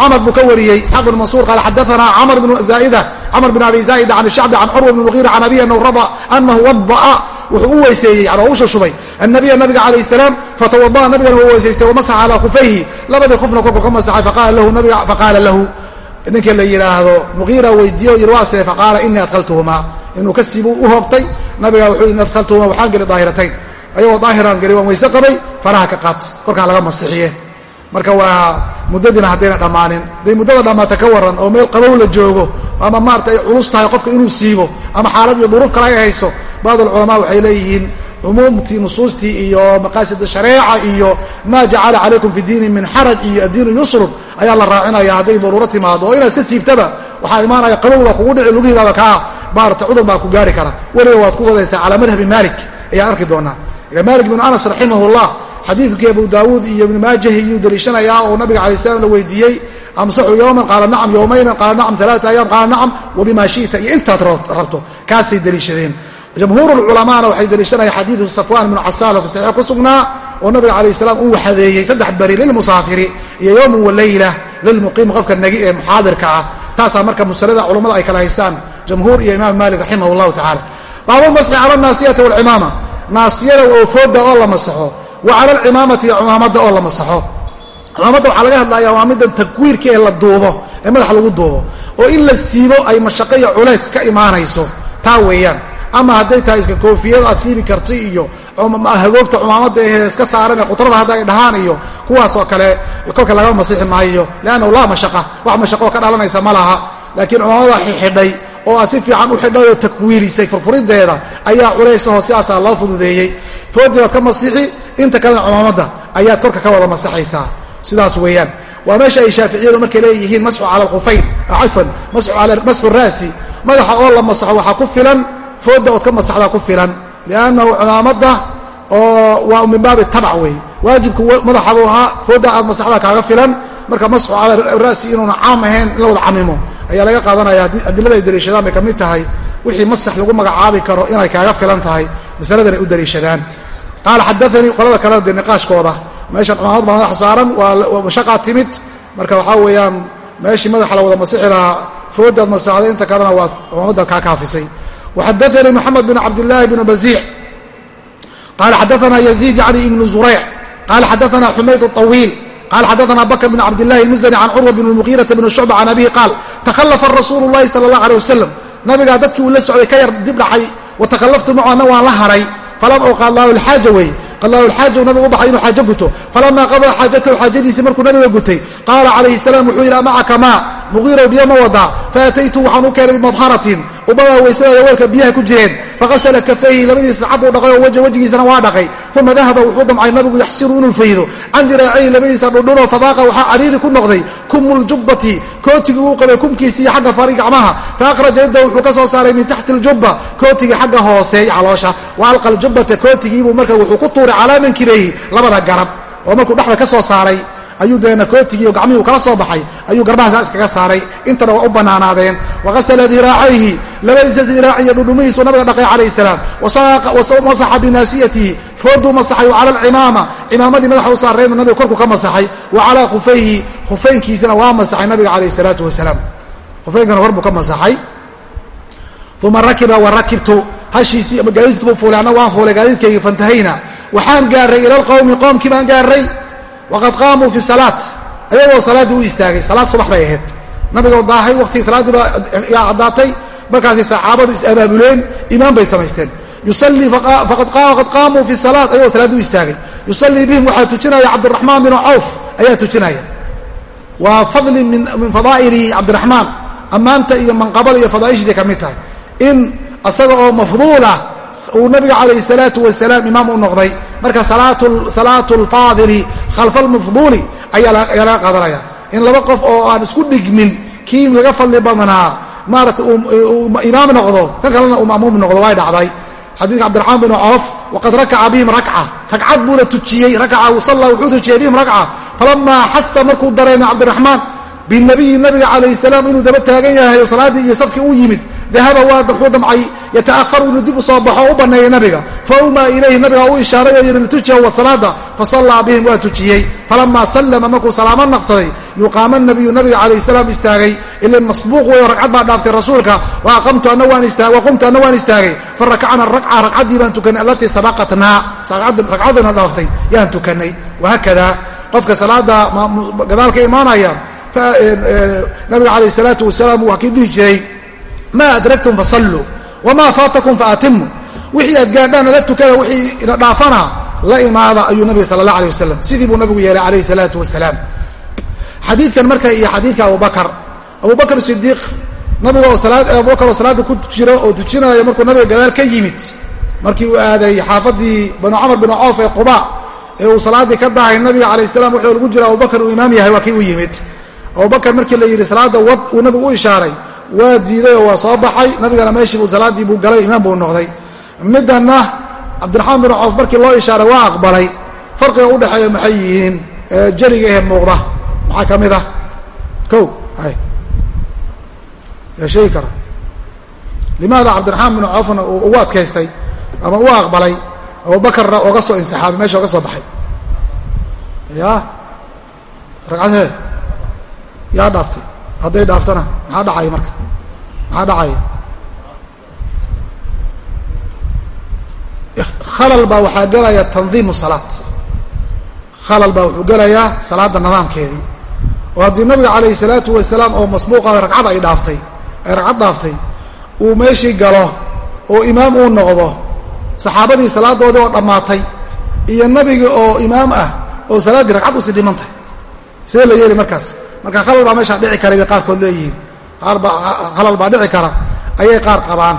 camr buu ka wariyey. Isxaaq bn mansuur qaala xadaana camr bn zaida camr bn abi zaa'ida can shacbi can curwa bn mugiira can abihi anahu wada'a wuxuu u weyseeyey ama u shushubay annabiya nabiga calayh salaam fatawada'a nabigana waa weysaystay wamasaxa calaa khufayhi. Labadii qofna korku ka masaxay faqaala lahu ninka la yidhaahdo mugiira weydiiyo yiri waase faqaala inii adkhaltuhumaa. Inuu ka siibu u hoobtay nabiga wuxuu ini adkhaltuhumaa waxaan geli daahiratayn. Ayagoo daahiraan geli waan weyse qabay faraha ka qaat korkaa laga masixiye marka waa muddadiina haddayna dhammaanin. Hadday muddada dhammaata ka waran oo meel qabow la joogo ama maarata ay culus tahay qofka inuu siibo ama xaalad iyo duruuf kale ay hayso bacd alculamaa waxay leeyihiin cumuumtii nusuustii iyo maqaasid shareeca iyo maa jacala calaykum fi diini min xaraj iyo addiinu yusrun ayaa la raacinaya hadday daruuro timaado oo inaad iska siibtaba waxaa imaanaya qabowga kugu dhici lugihiibaaba kaa maarata cudur baa ku gaari kara weliga waad ku wadaysaa calaa madhabi maalik ayaan arki doonaa maalik bnu anas raximah llah xadiidkii abu daawuud iyo ibnu maajah iyuu daliishanayaa oo nabiga alay slam la weydiiyey amsaxu yowman qaala nacam yowmaynan qaala nacam alaata ayaam qaala nacam wabima shita iyo intaad rabto kaasay deliishadeen jamhuur culamaana waxay deliishanayaan xadiidu safwan bnu casaal fi saxiix ku sugnaa oo nabiga calayh salaam uu waxadeeyey saddex beri lilmusaafiri iyo yowman waleyla lilmuqiimi qofka nagi ee muxaadirka ah. Taasaa marka musalada culammada ay kala haystaan jamhuur iyo imaam maalik raximah llahu tacala baabulmasxi cala naasiyati walcimaama naasiyada oo fooda oo la masaxo wa cala alcimaamati iyo oo la masaxo. Cimaamada waxaa laga hadlaya waa middan takwiirka ee la duubo ee madaxa lagu duubo oo in la siibo ay mashaqo iyo culays ka imaanayso. Taa weeyaan ama hadday tahay iska koofiyad aad siibi karta iyo hagoogta cumaamada ahee iska saaran qutrada hadda ay dhahaan iyo kuwaasoo kale kolka laga masixi maayo. Liannahu laa mashaqa wax mashaqoo ka dhalanaysa ma laha. Laakiin cumaamada xidhay oo aad si fiican u xidhay oo takwiirisay furfurideeda ayaa culaysaho sidaasaa loo fududeeyey. Foodii baad ka masixi inta kalena cumaamada ayaad korka ka wada masaxaysaa sidaas weeyaan. Waa meesha ay shaaficiyadu markay leeyihiin masxu cala alqufayn cafan masxu raasi. Madaxa oo la masaxo waxaa ku filan fooda ood ka masaxdaa ku filan liannahu cimaamada oo waa min baabi tabac wey waajibku madaxabuu ahaa fooda aad masaxdaa kaaga filan marka masxu cala ra'si inuuna caam ahayn in la wada camimo ayaa laga qaadanaya adilada ay daliishadaan bay ka mid tahay wixii masax lagu magacaabi karo inay kaaga filan tahay masaladan ay u daliishadaan qaala xadaanii qolada kalena dee niqaashkooda. Meeshan cumaamad baa madaxa saaran waa mashaqaa timid. Marka waxaa weeyaan meeshii madaxa la wada masixi lahaa foodaad masaxday inta kalena waa cumaamadaad kaa kaafisay waxadaanii moxamed bin cabdillaahi bn baziic qaala xadaana yaziid yani ibnu zurayc qaala xadaana xumayd awiil qala xadaana bakr bn cabdillahi اlmusani can curwa bn mugiirata bn shucba can abihi qaal takhalafa rasuulu llahi sala allah aleh wasalam nabigaa dadkii uu la socday ka yar dib dhacay wa takhallaftu macu anna waan la haray falam qadlaahu lxaaja wey qadlaahu lxaaja nabigu u baxay inuu xaajo guto falama qadaa xaajatahu xaajadiisii markuu nabiga gutay qaala calayhi salaam wuxuu yidhi amacaka maa mugiirow biyo ma wadaa faataytu waxaan u keenay bimadharatin ubadaa weysadaya weelka biyaha ku jireen. Faqasala kafayhi labadiisa cab uu dhaqay oo wja wejigiisana waa dhaqay. Uma dahaba wuxuu damcay nabigu yaxsiru inuu faydo can diraacayhi labadiisa dhudhunoo fadaaqa waxaa cariiri ku noqday. Kumuljubbati kootigii uu qabay kumkiisii xagga fari gacmaha. Fa akhraja yaddahu wuxuu ka soo saaray min taxti aljubba kootigii xagga hooseey caloosha. Wa alqa aljubbata kootigiibuu marka wuxuu ku saaray ayuu deena kootigii oo gacmihii u kala soo baxay ayuu garbahaasa iskaga saaray. Intana waa u bannaanaadeen. Waqasala diraacayhi labadiisa diraac iyo dhudhumihiisuu nabiga dhaqay calayh salaam. Masaxa binaasiyatihi fooduu masaxay wa cala alcimaama cimaamadii madaxa u saareen nabiga korku ka masaxay. Wa calaa khufayhi khufeynkiisana waa masaxay nabiga calayh salaatu wasalaam khufeynkana hor ka masaxay. Uma rakiba wa rakibtu hashiisii ama gaadiidkiibuu fuulay anna waan fuulay gaadiidkaygi fantahayna. Waxaan gaaray ila qoomkii baan gaaray waqad qaamuu fi salaat ayagoo salaaddii u istaagay salaad subax bay ahayd nabigoo daahay waqtigii salaaddii baa caddaatay markaasay saxaabadu is-abaabuleen imaan bay samaysteen yusallii faqad qaamuu fi salaat ayagoo salaaddii u istaagay yusallii bihim waxaa tujinaya cabdiraxmaan binu cawf ayaa tujinaya waa fadli min fadaa'ili cabdiraxmaan ammaanta iyo manqabada iyo fadaa'ishiisay ka mid tahay in isaga oo mafduulah uu nabiga calayhi salaatu wasalaam imaam u noqday marka salaatu lfaadili khalfa almafduuli ayaa laga qaadanaya. In laba qof oo aan isku dhigmin kii laga fadli badnaa maarata imaam noqdo kan kalena uu ma'muum noqdo way dhacday. Xadiidka cabdiraxmaan binu cawf waqad rakaca bihim rakca ragcad buuna tujiyey rakaca salla wuxuu tujiyey bihim rakca falamaa xasa markuu dareemay cabdiraxmaan binabiyi nabiga calayhi salaam inuu daba taagan yahay oo salaaddii iyo safkii u yimid dahaba waa wuxuu damcay yata'aharu inuu dib u soo baxo o u banneeya nabiga. Fa umaa ilayhi nabiga u ishaaray oo yidhi tujiya wad salaada. Fasallaa bihim waa tujiyey. Falamaa sallama markuu salaamo naqsaday yuqaama nabiyu nabiga calayh salaam istaagay. Ila masbuuq weyo ragcad baa dhaaftay rasuulka. Wa qumtu anna waan istaagay. Fa rakacna rakca ragcaddii baan tukanay allatii sabaqatnaa ragcaddana dhaaftay yaan tukanay. Wahaakada qofka salaada gadaal ka imaanaya nabiga calayh salaatu wasalaam waa kii dhihi jiray ma adraktum fasalluu wamaa faatakum faatimu wixii aad gaadhaan la tukada wixii ina dhaafana la imaada ayuu nabiga sala allah alay wasalam sidii buu nabigu yeelay calayhi salaatu wasalaam xadiidkan marka iyo xadiidka abubakar abubakr sidiiq nabiga abubakar oo salaada ku jiro oo tujinaya markuu nabiga gadaal ka yimid. Markii uu aaday xaafadii banu camar binu cawf ee quba ee uu salaaddii ka dahay nabiga calayh salam wuxuu lagu jira abubakar uu imaam yahay waa kii u yimid. Abubakar markii la yidhi salaada wad uu nabigu u ishaaray waa diiday oo waa soo baxay. Nabigana meeshii buu salaaddii buu galay imaam buu noqday. Middanna cabdiraxmaan bin cawf markii loo ishaaray waa aqbalay. Farqiga udhexeeya maxay yihiin? Jeliga ee muuqda. Maxaa ka mid ah? Ko hay. Yaa sheegi kara. Limaada cabdiraxmaan binu cawfna uu ugu adkaystay ama u aqbalay? Abubakarna oga soo insixaabay meesha oga soo baxay. Ya ragcadhee yaa dhaaftay hadday dhaaftana maxaa dhacaya marka? Maxaa dhacaya khalal baa waxaa gelaya tandiimu salaad. Khalal baa wuxuu gelayaa salaadda nidaamkeedii. Oo haddii nabiga calayhi salaatu wasalaam oo masbuuqa ragcad ay dhaaftay ay ragcad dhaaftay uu meeshii galo oo imaam uu noqdo saxaabadii salaadoodii oo dhammaatay iyo nabigi oo imaam ah oo salaaddii ragcad u sii dhimantay sidee la yeeli markaas marka khalal baa meeshaa dhici kara bay qaarkood leeyihiin. Khalal baa dhici kara ayay qaar qabaan.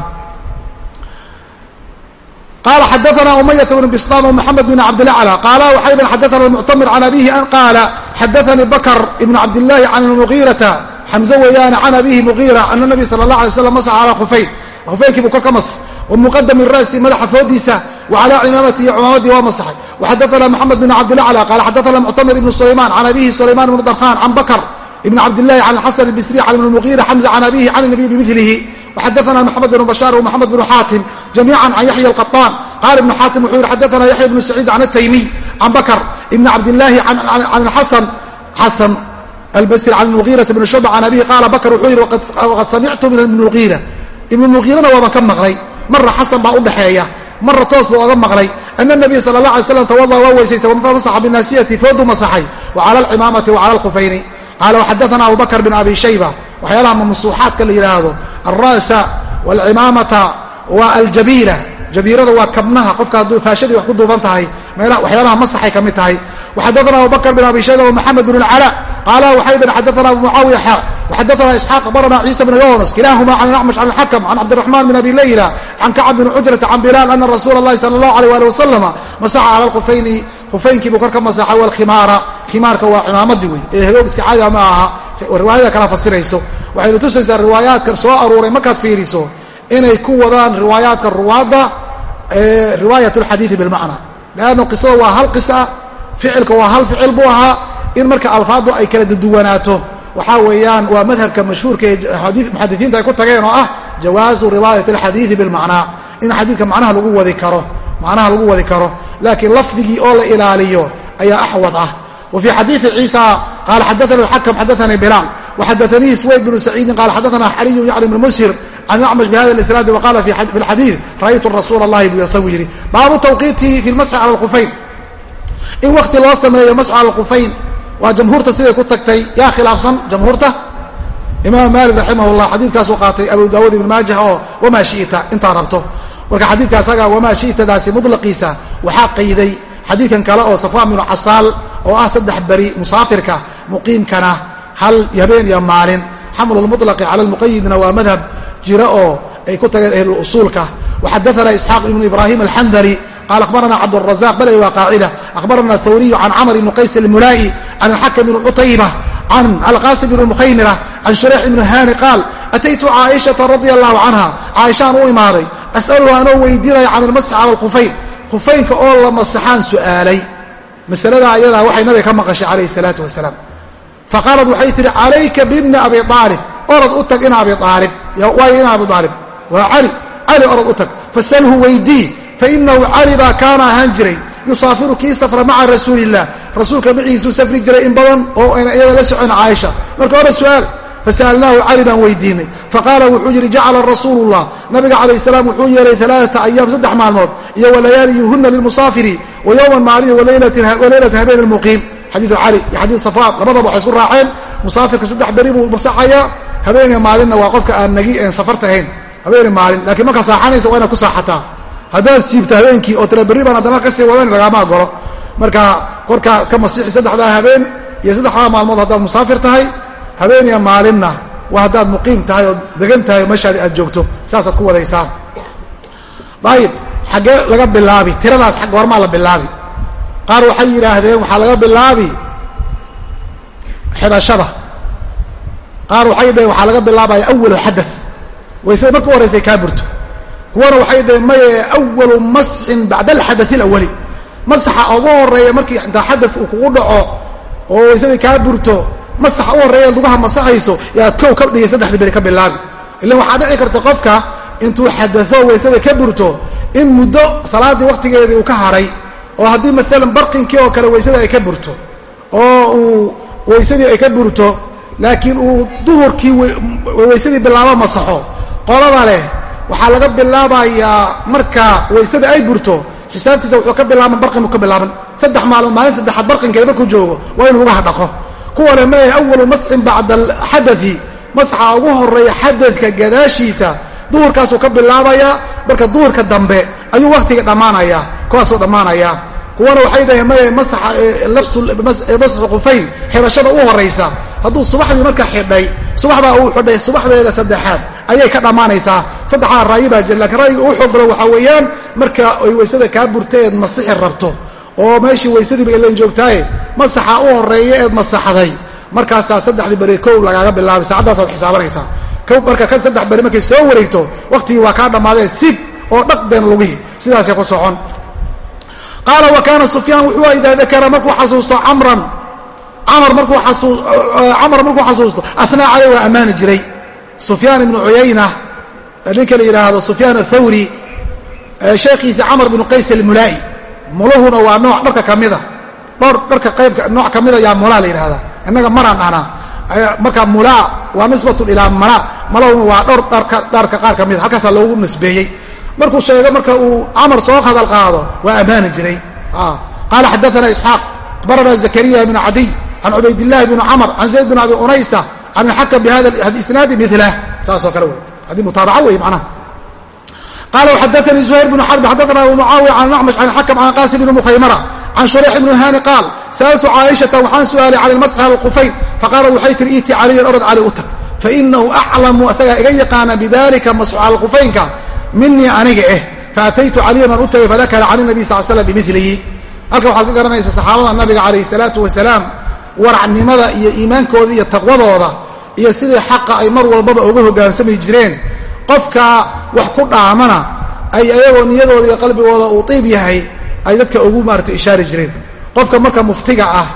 Qala xadaana umayat bn bislam mxamed bn cabdilacla qaala waxay dhan xadaana muctamir can abihi qaala xadaanii bakr ibn cabdillahi can mugiirata xamze weeyaane can abihi mugiira ana nabi sala allah alay slam masaxa calaa khufayn. Khufaynkii buu kor ka masay wa muqadami ra'si madaxa foodiisa wa calaa cimaamati iyo cumaamadii waa masaxay. Waxadaana moxamed bn cabdilacla qaala xadaana muctamir ibn sulayman can abihi sulayman bn darkhan can bakr ibn cabdillahi can xasan albisri can ibn mugiira xamza can abihi can nabiy bimilihi waxadaana moxamed bn bashaar wmoxamed bn xaatim jamiica can yaxya alqaطaan qaala ibnu xaatim wuxuu yihi xadaana yaxya ibnu saciid can ataymiy can bakr ibn cabdillaahi can xasan xasan albasri can mugiirata bni shucba can abihi qaala bakr wuxuu yihi waqad samictu min ibn mugiira ibnu mugiirana waaban ka maqlay. Mara xasan baa udhexeeya mara toos buu oga maqlay ana nabiya sala allah alay slam tawada waa weysaystay wamasaxa binaasiyati foodu masaxay wa cala alcimaamati wa cala alkhufayni qaala waxadaana abu bakr bin abi shayba. Waxyaalaha mamsuuxaadka la yidhaahdo alra'sa walcimaamata wa aljabiira. Jabiirada waa kabnaha qofka hadduu faashadii wax ku duuban tahay waxyaalaha masaxay ka mid tahay. Waxadaana abubakr bin abi shayba wamaxamed bn اlcala qaala waxay dhan xadaana abu mucaawiya xa xadana isxaaq barana ciisa bn yunus kilaahuma can acmash can alxakm can cabdiraxmaan bn abi layla can kacab bn cujrata can bilaal ana rasuula allahi sala allahu aleyh ali wasalam masaxa cala lkhufayni khufeynkiibuu korka masaxay walkhimaara khimaarka waa cimaamadi wey ee hagoog iska caada ma aha riwaayada kala fasirayso waxaynu tusaysaa riwaayaadkan soo aruuray markaad fiiriso inay ku wadaan riwaayaadka ruwaadda ee riwaayat alxadiidi bilmacna leanna qisada waa hal qisa ficilka waa hal ficil buu ahaa in marka alfaadu ay kala duduwanaato waxaa weeyaan waa madhabka mashhuurka ee muxadisiinta ay ku tageen oo ah jawaazu riwaayat alxadiidi bilmacnaa. In xadiidka macnaha lagu wadi karo macnaha lagu wadi karo laakiin lafdigii oo la ilaaliyo ayaa axwad ah. Wa fii xadiidi ciisa qaala xadaana alxakam xadaanii bilaal. Waxadaanii swayd bnu saciidin qaala xadaana xariyu yacni bn mushir can acmash bihada isnaadi waqala fi lxadiid ra'aytu rasuula allahi buu yasagu yidhi. Baabu tawqiiti fi lmasxi cala alkhufayn in wakti loo sameeyo waa jamhuurta siday ku tagtay. Yaa khilaafsan jamhuurta? Imaam maalik raximah llah xadiidkaasuu qaatay abu daawuud ibn maajah oo wamaa shi'ta intaa rabto. Marka xadiidka asaga wamaa shi'tadaasi mudlaqiisa waxaa qayday xadiidkan kale oo safwaan binu casaal oo ah saddex beri musaafirka muqiimkana hal habeen iyo maalin. Xamlu lmuطlaqi cala lmuqayidna waa madhab jira oo ay ku tageen ahluusuulka waxadaana isxaaq ibnu ibrahim alxandali qaala akhbarana cabdrazaq balay waa qaacida akhbarana thawriyu can camr ibni qays almulaa'i can alxakam ibn cutayba can alqaasim ibn mukhaymira can shureyx ibni hani qaal ataytu caaishata radia allahu canha caaishaan u imaaday as'aluha anoo weydiinaya can ilmasxi cala alkhufayn khufaynka oo la masaxaan su'aalay masalada ayadaa waxay nabiga ka maqashay calayhi salaatu wasalaam faqaalat waxay tihi calayka bibni abi aalib orod u tag ina abi aalib waayo ina abi aalib waa cali cali orod u tag fasalhu weydii fainahu cali baa kaana ahaan jiray yusaafiru kii safra maca rasuuli illah rasuulka maciisuu safri jiray in badan oo ayna iyada la socon caaisha marka hore su'aal fasa'alnaahu cali baan weydiinay faqaala wuxuu yidhi jacala rasuulu llah nabiga calayh salaam wuxuu yeelay alaaata ayaam saddex maalmood iyo walayaaliyuhuna lilmusaafiri wa yowman maalin waleylata habeen almuqiim xadiidu cali iyo xadiid safaan labadaba waxay isku raaceen musaafirka saddex beri buu masaxayaa habeene maalinna waa qofka aan nagi een safarta ahayn habeene maalin laakiin markaa saaxanaysa waa inaad ku saaxataa haddaad siibto habeenkii oo tira berri baan haddana ka sii wadan lagaamaa golo marka korkaa ka masixi saddexdaa habeen iyo saddexdaa maalmood haddaad musaafir tahay habeen iyo maalinna waa haddaad muqiim tahay oo degan tahay meeshaadi aad joogto. Saasaad ku wadaysaan. Ayib xaggee laga bilaabi tiradaas goormaa la bilaabi. Qaar waxay yidhaahdeen waxaa laga bilaabi xidhashada. Qaar waxay dhaheen waxaa laga bilaabaya awalu xada waysada marka u horeysay kaa burto kuwana waxay dhaheen maye awalu masxin bacda alxadai alawali masaxa ugu horreeya markii intaa xada uu kugu dhaco oo waysadii kaa burto masaxa u horreeya lugaha masaxayso yaad kow ka dhigay saddexdii beri ka bilaabi. Ilan waxaa dhici karta qofka intuu xadao weysada ka burto in muddo salaaddii wakhtigeedii uu ka hadhay oo haddii maalan barqinkii oo kale weysada ay ka burto oo uu weysadii ay ka burto laakiin uu duhurkii weysadii bilaabo masaxo qolada leh waxaa laga bilaabayaa marka weysada ay burto xisaabtiisa wuxuu ka bilaaban barqin buu ka bilaaban. Saddex maalmood maalin saddexaad barqinkeeda markuu joogo waa inuu ugaha dhaqo kuwa le awalu masxin bacda alxadai masxa ugu horreeya xadadka gadaashiisa duhurkaasuu ka bilaabayaa marka duhurka dambe ayuu wakhtiga dhammaanaya kuwaasuu dhammaanaya. Kuwana waxay dhaheen maya masxu qufayn xidhashada u horaysa hadduu subaxdii marka xidhay subaxdaa uu xidhay subaxdeeda saddexaad ayay ka dhammaanaysaa. Saddexdaa ra'yi baa jira lakiin ra'yiga u xoog badan waxaa weeyaan marka ay weysada kaa burta eed masixi rabto oo meeshii weysadiiba ilan joogtaaye masaxa u horreeya eed masaxday. Markaasaa saddexdii beri kow lagaaga bilaabay saacadaasaad xisaabanaysaa marka kan saddex beri markay soo wareegto wakhtigii waa kaa dhammaadee sib oo dhaqdeen lugihii sidaasay ku socon. Qaala wa kaana sufyaan wuxuu idaa dakara markuu xasuusto camran camar markuu xasuusto anaa caley waa ammaani jiray sufyaan ibnu cuyayna ninka la yidhaahdo sufyaan athawri sheekhiisa camar binu qays almulaa'i muluhuna waa nooc dharka ka mida dhor dharka qaybka nooc ka mida yaa mulaa la yidhahdaa innaga maraan dhahnaa marka mulaa waa nisbatun ilaa mala. Malahuna waa dhor dharka qaar ka mida halkaasaa loogu nisbeeyey. Markuu sheego marka uu camar soo hadal qaado waa ammaani jiray. Qaala xadaana isxaaq abarana zakariya bn cadiy can cubaydillahi bn camr can zayd bn abi unaysa can ilxakam bihada isnaadi milah saasoo kale wey haddii mutaabaca wey macnaha qala xadaanii zuhayr bn xarb xadaana abu mucaawiya can acmash can xakam can qaasim bn mukhaymara can shurayx bn hani qaal sa'altu caaishata waxaan su'aalay can ilmasxi al qufayn faqaalat waxay tihi iiti caliyan orod cali u tag fainahu aclamu asagaa iga yaqaana bidalika masxu al qufaynka minii aniga eh faataytu caliyan aan u tagay fadakara can nabiy sal slam bimilihi halkan waxaad ka garanaysa saxaabada nabiga calayhi salaatu wasalaam waracnimada iyo iimaankooda iyo taqwadooda iyo sidii xaqa ay mar walbaba uga hogaansami jireen qofka wax ku dhaamana ay ayagoo niyadooda iyo qalbigooda uu tiib yahay ay dadka ugu maarata ishaari jireen. Qofka marka muftiga ah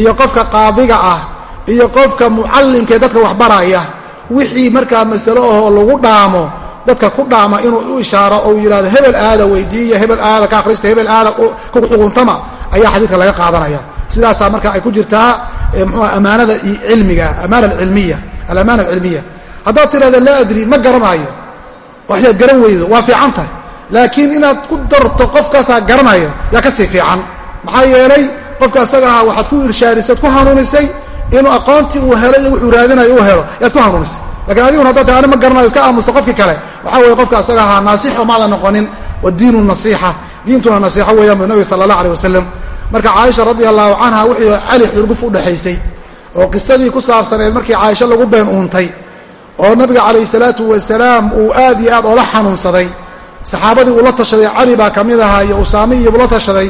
iyo qofka qaadiga ah iyo qofka mucallimkaee dadka waxbaraya wixii markaa masalo ahoo lagu dhaamo dadka ku dhaama inuu u ishaaro ou yidhahdo hebel aada weydiiya hebel aada ka akhrista hebel aada ku xukuntama ayaa xadiidka laga qaadanaya. Sidaasaa marka ay ku jirtaa mxua amaanada cilmiga amaana alcilmiya alamaana alcilmiya haddaad tidhahda laa adri ma garanaayo. Waxyaad garan weydo waa fiican tahay. Laakiin inaad ku darto qofkaasaa garanayo yaa ka sii fiican. Maxaa yeelay qofka asaga ahaa waxaad ku irshaadisay ad ku hanuunisay inuu aqoontii uu helay iyo wuxuu raadinayo uu helo. Yaad ku hanuunisay. Lakin adiguna haddaad ta ani ma garanayo iska aamusto qofkii kale. Waxaa weye qofka asaga ahaa naasixo maadan noqonin wadiinu nasiixa. Diintuna nasiixo weeyaan bu nabiga sala allah aleh wasalam marka caaisha radi allahu canha wixii cali xurguf u dhexaysay oo qisadii ku saabsaneed markii caaisho lagu been uuntay oo nabiga calayhi salaatu wasalaam uu aad iyo aad oola xanuunsaday. Saxaabadii uu la tashaday cali baa ka mid ahaa iyo usaami iyo buu la tashaday.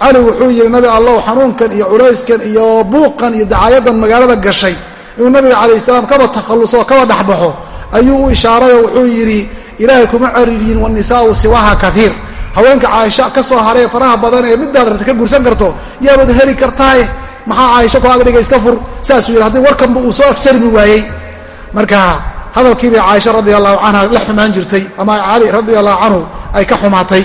Cali wuxuu yidhi nabi allow xanuunkan iyo culayskan iyo buuqan iyo dacaayadan magaalada gashay inuu nabiga calayh salaam kaba takhalluso kaba dhexbaxo ayuu u ishaarayoo wuxuu yidhi ilaahay kuma cariiriyin wanisaau siwaha kaiir haweenka caaisha ka soo haree faraha badan ee midaad ka guursan karto yaabaad heli kartaaye maxaa caaisha ku agdhiga iska fur? Saasuu yidhi haddii warkanba uu soo afjarmi waayey. Marka hadalkiibay caaisha radia allahu canha la xumaan jirtay ama cali radia allahu canhu ay ka xumaatay.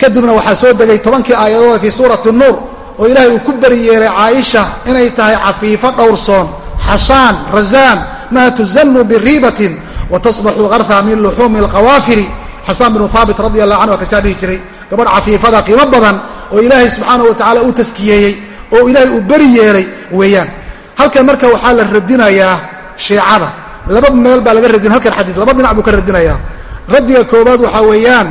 Kadibna waxaa soo degay tobankii aayadooda fii suurati nuur oo ilaahay uu ku beri yeelay caaisha inay tahay cafiifo dhowrsoon xashaan razaan maa tuzanu biriibatin wa tasbaxu karha min luxuumi alqawaafiri xasaan binu haabit radi allahu canhu waa kasaa dhihi jiray gabadh cafiifada qiimo badan oo ilaahay subxaana wa tacala uu taskiyeeyey oo ilaahay uu beri yeelay weeyaan. Halkan marka waxaa la radinayaa shiicada. Laba meel baa laga radin halkan xadiid laba dhinac buu ka radinayaa raddiga koowaad waxaa weeyaan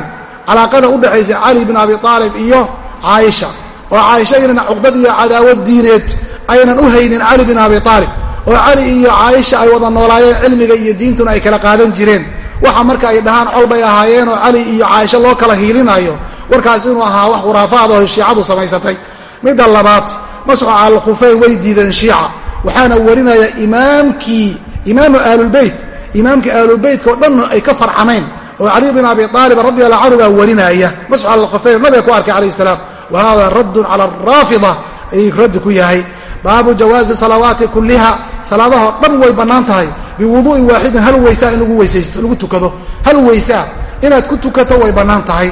calaaqada u dhexaysa cali bin abi aalib iyo caaisha. Oo caaisha aynan cuqdad iyo cadaawad diineed aynan u haynin cali bin abi aalib oo cali iyo caaisha ay wada noolaayeen cilmiga iyo diintuna ay kala qaadan jireen waxa marka ay dhahaan col bay ahaayeen oo cali iyo caaisha loo kala hiilinayo. Warkaas inuu ahaa wax khuraafaad oo shiicadu samaysatay. Midda labaad masxu calkhufeyn way diideen shiica waxaana warinaya imaamkii imaamu aalulbeyt imaamkii aalulbeytka oo dhan ay ka farcameen oo cali bin abi aalib radi allahu canhu baa warinaya. Masxu calkhufeyn nabiga ku arkay calayh salaam wa raddun cala araafida ayuu raddi ku yahay. Baabu jawaazi salawaati kulliha. Salaadahoo dhan way bannaan tahay biwuduu'in waaxidin hal weysaa in lagu weysaysto lagu tukado. Hal weysaa inaad ku tukato way bannaan tahay.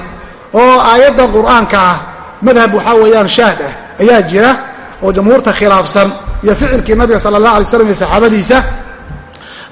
Oo aayadda qur'aanka ah madhab waxaa weeyaan shaad ah ayaa jira oo jamhuurta khilaafsan iyo ficilkii nabiga sala allah alay slam iyo saxaabadiisa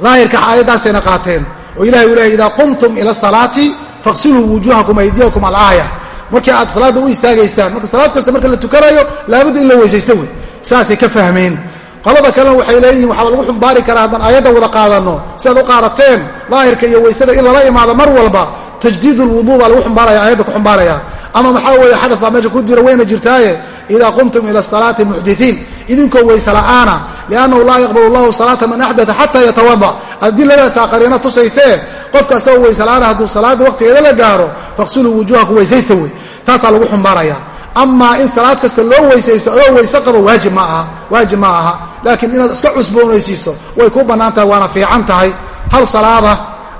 daahirka aayaddaasayna qaateen. Oo ilahay uu lehay idaa qumtum ila salaati faqsiluu wujuuhakum aydiyakum alaaya. Markii aad salaadda u istaagaysaan marka salaad kasta marka la tukanayo laabudda in la ka fahmeen qolada kalena waxay leeyihiin waxaa lagu xumbaari karaa haddaan aayadda wada qaadanno si aad u qaadateen daahirka iyo weysada in lala imaado mar walba tajdiid lwuduu baa lagu xumbaaraya aayadda ku xumbaaraya. Ama maxaa weeye xadaf baa meesha ku jira wayna jirtaaye idaa qumtum ila salaati muxdiiin idinkoo weyse la'aana liannahu laa yaqbalu llahu salaata man axdaa xataa yatawada adilladaasaa qariino tusaysee qofka asagoo weyse la'aana hadduu salaada waqtigeeda la gaaro faqsuluu wujuhaku weysaysta wey taasaa lagu xumbaaraya. Amaa in salaad kasta loo weysaysto adoo weyse qabo waajib ma aha waajib ma aha laakiin inaad iska cusboonaysiiso way ku bannaan tahay waana fiican tahay. Hal salaada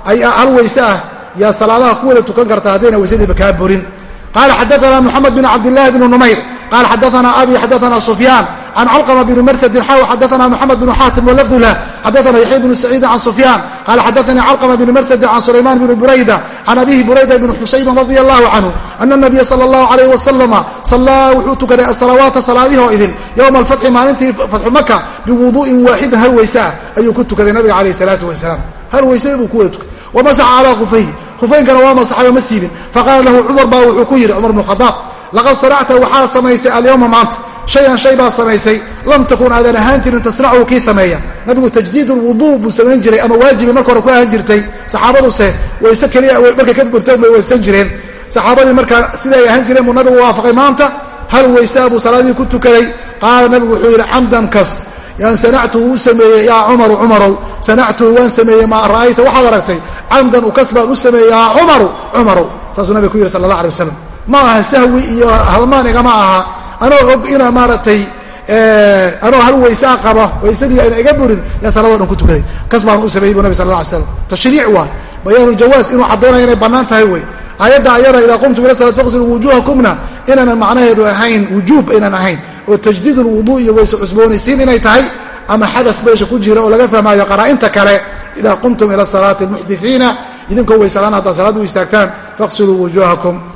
hal weyse ah yaa salaadaha ku wada tukan karta haddayna weysadiiba kaa burin qaala xadaana moxamed bin cabdillahi bn numayr qaala xadaana abi xadaana sufyaan can calqma bn mrtdin xaw xadaana mxamed bn xaatim walafdu lah xadaana yaxya bnu saciidin can sufyaan qaala xadaanii calqma bn mrtdin can sulayman bn burayda can abihi burayda bn xusayban radi allahu canhu ana nabiya sala allahu alayh wasalama sallaa wuxuu tukaday asalawaata salaadihoo idin yowma alfatxi maalintii fatxu maka biwuduu'in waaxidin hal weyse ah ayuu ku tukaday nabiga calayh salaatu wasalaam hal weyse buu ku wada tukay wamasaxa calaa khufayhi khufaynkana waa masaxay oo ma siibin faqaala lahu cumar baa wuxuu ku yidhi cumar bnu khadaab laqad sanacta waxaad samaysay alyowma maanta shayan shay baad samaysay lam takun aadan ahaan jirin tasnacu kii sameeya nabigu tajdiid lwuduu buu samayn jiray ama waajibi marka hore ku ahaan jirtay saxaabaduse wayse keliya markay ka burteen bay weysan jireen saxaabadii markaa siday ahaan jireen buu nabigu waafaqay maanta hal weysaa buu salaadihii ku tukaday qaala nabigu wuxuu yidhi camdan kas yaan sanactuhu u sameeyey yaa cumaru cumarow sanactuhu waan sameeyey maa ra'ayta waxaad aragtay camdan ukas baan u sameeyey yaa cumaru cumarow anoo og ina maaragtay anoo hal weysaa qaba weysadii ayna iga burin yaa salaado dhan ku tukaday. Kas baan u sameeyey bu nabi sal la alay slam tashriic waay. Bayaanuljawaas inuu caddaynayo inay bannaan tahay wey aayadda ayada idaa qumtum ila salaat faqsiluu wujuhakumna inaanan macnaheedu ahayn wujuub aynan ahayn oo tajdiid ulwuduu iyo weyse cusboonaysiin inay tahay ama xadaf meesha ku jira oo laga fahmaayo qaraa'inta kale idaa qumtum ila salaati muxdifiina idinkoo weysalaan haddaa salaad u istaagtaan faqsiluu wujuhakum waxaa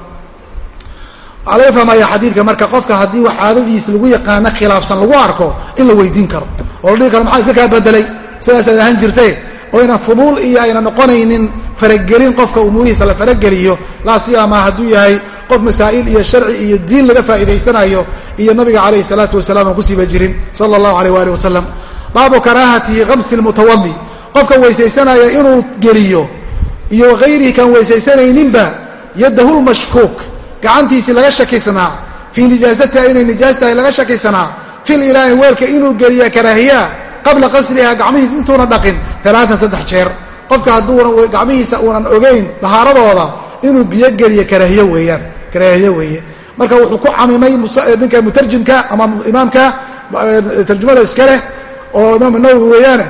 laga fahmaya xadiidka marka qofka haddii wax caadadiis lagu yaqaano khilaafsan lagu arko in la weydiin karo. Oo la dhihi karo maxaa iska kaa bedelay sidaasaad ahaan jirtay oo ayna fuduul iyo ayna noqonaynin faragelin qofka umuurihiisa la farageliyo. Laa siyaama hadduu yahay qof masaa'il iyo sharci iyo diin laga faa'iidaysanayo iyo nabiga calayhi salaatu wasalaam aan kusiiba jirin sala allahu alayh waali wasalam baabu karaahati kamsi lmutawadi qofka weysaysanaya inuu geliyo iyo hayrihi kaan weysaysanayninba yadahu lmashkuuk gacantiisii laga shakisanaa fii nijaasatiha inay nijaas tahay laga shakisanaa fil ilaahi weelka inuu geliya karaahiyaa qabla qasliha gacmihii intuuna dhaqin alaatan saddex jeer. Qofka hadduuna gacmihiisa uunan ogeyn dahaaradooda inuu biyo geliyo karaahiye weeyaan karaahiye weeye. Marka wuxuu ku camimay ninka mutarjimka ama imaamka tarjumada iska leh oo imaam nawowi weeyaane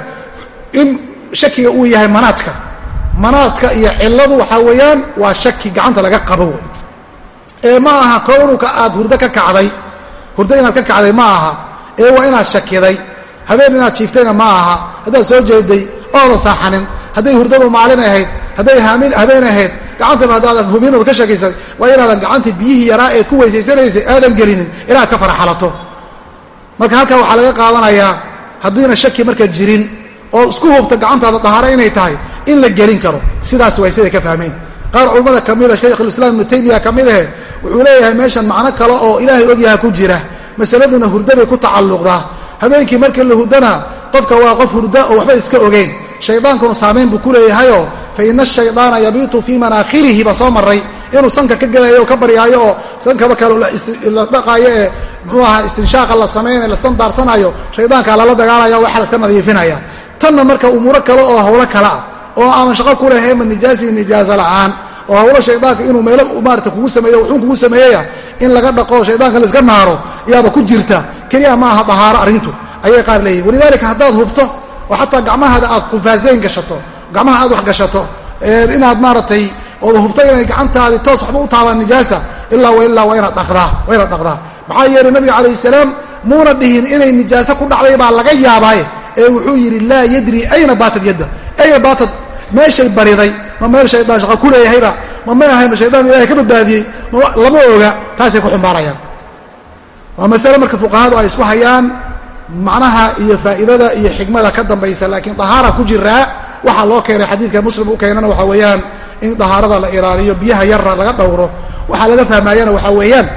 in shakiga uu yahay manaadka. Manaadka iyo ciladu waxaa weeyaan waa shaki gacanta laga qabo wey ee ma aha kownuka aad hurdo ka kacday. Hurdo inaad ka kacday ma aha. Ee waa inaad shakiday. Habeen inaad jiiftayna ma aha. Haddaad soo jeeday ooda saaxanin. Hadday hurdadu maalin ahayd hadday habeen ahayd gacantaba haddaadan hubinood ka shakiysay waa inaadan gacantii biyihii yaraa eed ku weysaysanaysay aadan gelinin inaad ka farxalato. Marka halkaa waxaa laga qaadanayaa haddiina shaki marka jirin oo isku hubta gacantaada dahaaro inay tahay in la gelin karo. Sidaas way siday ka fahmeen. Qaar culammada ka mida shaykhulislaam ibnu taymiya ka mid ahe wuxuu leeyahay meeshan macno kale oo ilaahay ogyaha ku jira. Masaladuna hurdabay ku tacalluqdaa habeenkii markii la hurdana qofka waa qof hurda oo waxba iska ogeyn. Shaydaankuna saamayn buu ku leeyahayoo fa ina ashaydaana yabiitu fii manaakhirihi soo maray inuu sanka ka gelayo ka baryaayo oo sankaba kale la dhaqaayo ee muxuu ahaa istinshaaqa la samaynayo la sandaarsanaayo shaydaankaa lala dagaalaya o waxa laska nadiifinaya. Tanna marka umuuro kale oo hawlo kale ah oo aan shaqo ku lahaynba nijaasi nijaaso la'aan oo hawlo shaydaanka inuu meelo maarata kugu sameeyo wuxuun kugu sameeyaya in laga dhaqo shaydaanka laiska naaro yaaba ku jirta keliya ma aha dahaaro arrintu ayay qaar leeyihiin walidaalika haddaad hubto oo xataa gacmahaada aad khufaasayn gashato gacmaha aad wax gashato inaad maaratay ood hubto inay gacantaadi toos waxba u taabaan nijaasa ilaa wa ilaa waa inaad dhaqdaa waa inaad dhaqdaa. Maxaa yeelay nabiga calayhi salaam muuna dhihin inay nijaaso ku dhacday baa laga yaabaaye ee wuxuu yidhi laa yadri ayna baatad yadda ayna baatad meeshay bariday ma meel shaydaan shaqa ku leeyahayba? Ma ma ahayba shaydaan ilahay ka badbaadiyey? Lama oga. Taasay ku xumbaarayaan. Waa masale marka fuqahadu ay isku hayaan macnaha iyo faa'iidada iyo xikmada ka dambaysa laakiin dahaara ku jiraa waxaa loo keenay xadiidka muslim u keenana waxaa weeyaan in dahaarada la ilaaliyo biyaha yarra laga dhowro. Waxaa laga fahmayana waxaa weeyaan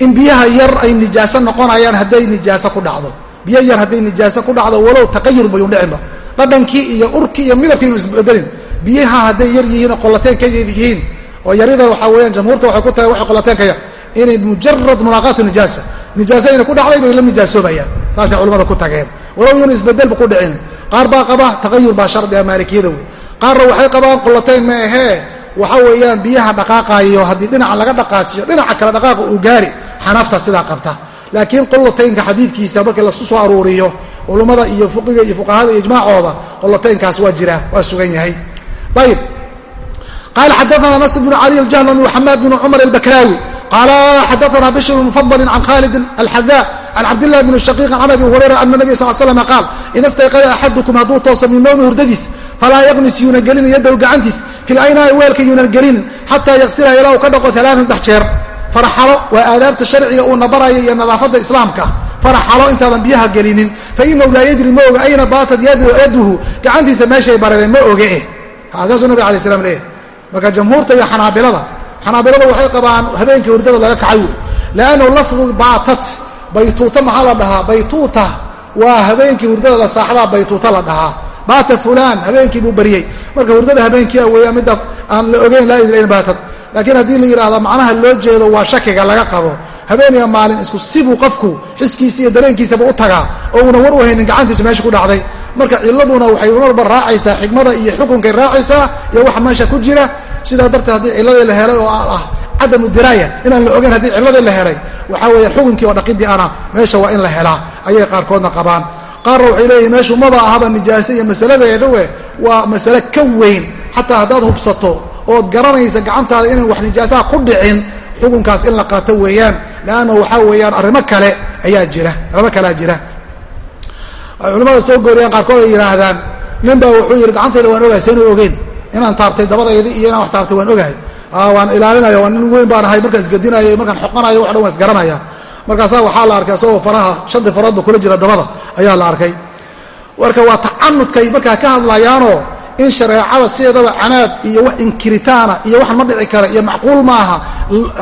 in biyaha yar ay nijaaso noqonayaan hadday nijaaso ku dhacdo. Biyo yar hadday nijaaso ku dhacdo walow taqayur bayun dhicinba dhadhankii iyo urkii iyo midabkii inu isbedelin biyaha hadday yar yihiin oo qollateen ka yihiin. Oo yarida waxaa weeyaan jamhuurta waxay ku tahay waxay qollateen yar inay mujarad mulaaqaatu nijaasa. Nijaasa inay ku dhacday bay la nijaasoobayaan saasay culimmada ku tageen. Walow yunu isbedelba ku dhicin. Qaar baa qaba taqayur baa shardi ah maalikiyada wey qaarna waxay qabaan qollateen ma ahee. Waxa weeyaan biyaha dhaqaaqayo haddii dhinaca laga dhaqaajiyo dhinaca kale dhaqaaqa uu gaari. Xanaafta sidaa qabta. Laakiin qollataynka xadiidkiisa markii lasu soo aruuriyo culummada iyo fuqiga iyo fuqahada iyo ijmaacooda qollataynkaas waa jiraa waa sugan yahay ayib qaala xadaana nasr bnu cali aljahlami waxamaad bnu cumar albakraawi qaala xadaana bishr mufadalin can khalid alxadaa can cabdillahi bni shaqiiq can abi hurayra ana nabiy sal slam qaal ida stayqada axadukum hadduu tooso min noomi hurdadiis falaa yaqmis yuuna gelinin yaddahu gacantiis fil aynaa'i weelka yuunan gelinin xataa yaqsilaha ilaa uu ka dhaqo alaaan dex jeer faraxalo waa aadaabta sharciga uuna baraya iyo nadaafadda islaamka faraxalo intaadan biyaha gelinin fa inahu laa yadri ma oga ayna baatad yaduhu gacantiisa meeshay barareen ma oge eh saasuu nabig alay slam leeyahy marka jamhuurta iyo xanaabilada xanaabilada waxay qabaan habeenkii hurdada laga kacay wey. Leannahu lafdu baatat baytuuta maxaa la dhahaa? Baytuuta waa habeenkii hurdada la saaxdaa baytuuta la dhahaa. Baata fulaan habeenkii buu baryey marka hurdada habeenkia weeyaa midda aan la ogeyn laa ayna baatad. Laakiin haddii la yidhahdo macnaha loo jeedo waa shakiga laga qabo. Habeeniya maalin isku sibuu qofku xiskiisa iyo dareenkiisaba u tagaa oo uuna war u haynin gacantiisa meesha ku dhacday marka ciladuna waxay marba raacaysaa xikmada iyo xukunkay raacaysaa iyo waxa meesha ku jira. Sidaa darteed haddii ciladii la helay oo ah cadamu diraaya inaan la ogeyn haddii ciladii la helay waxaa weeye xukunkii oo dhaqidii ana meesha waa in la helaa ayay qaarkoodna qabaan. Qaarna waxay leeyihiin meeshu maba ahaba nijaase iyo masaladeeda we waa masale ka weyn. Xataa haddaad hubsato ood garanaysa gacantaada inaan wax nijaasaha ku dhicin xukunkaas in la qaato weeyaan. Leanna waxaa weeyaan arrimo kale ayaa jira arrimo kalea jira ay culimmada soo gooriyaan qaarkood ay yidhaahdaan nin baa wuxuu yidhi gacantayda waan ogahay seenu ogeyn. Inaan taabtay dabadaydi iyo inaan wax taabtay waan ogahay. Waan ilaalinaya waa nin weyn baan ahay markaan isgadinayo markaan xoqanayo wax dhan waan isgaranaya. Markaasaa waxaa la arkay isagoo faraha shantii faroodba kula jira dabada ayaa la arkay. Marka waa tacanudkay markaa ka hadlayaanoo in shareecada sideedaba canaad iyo wax inkiritaana iyo wax ma dhici kara iyo macquul maaha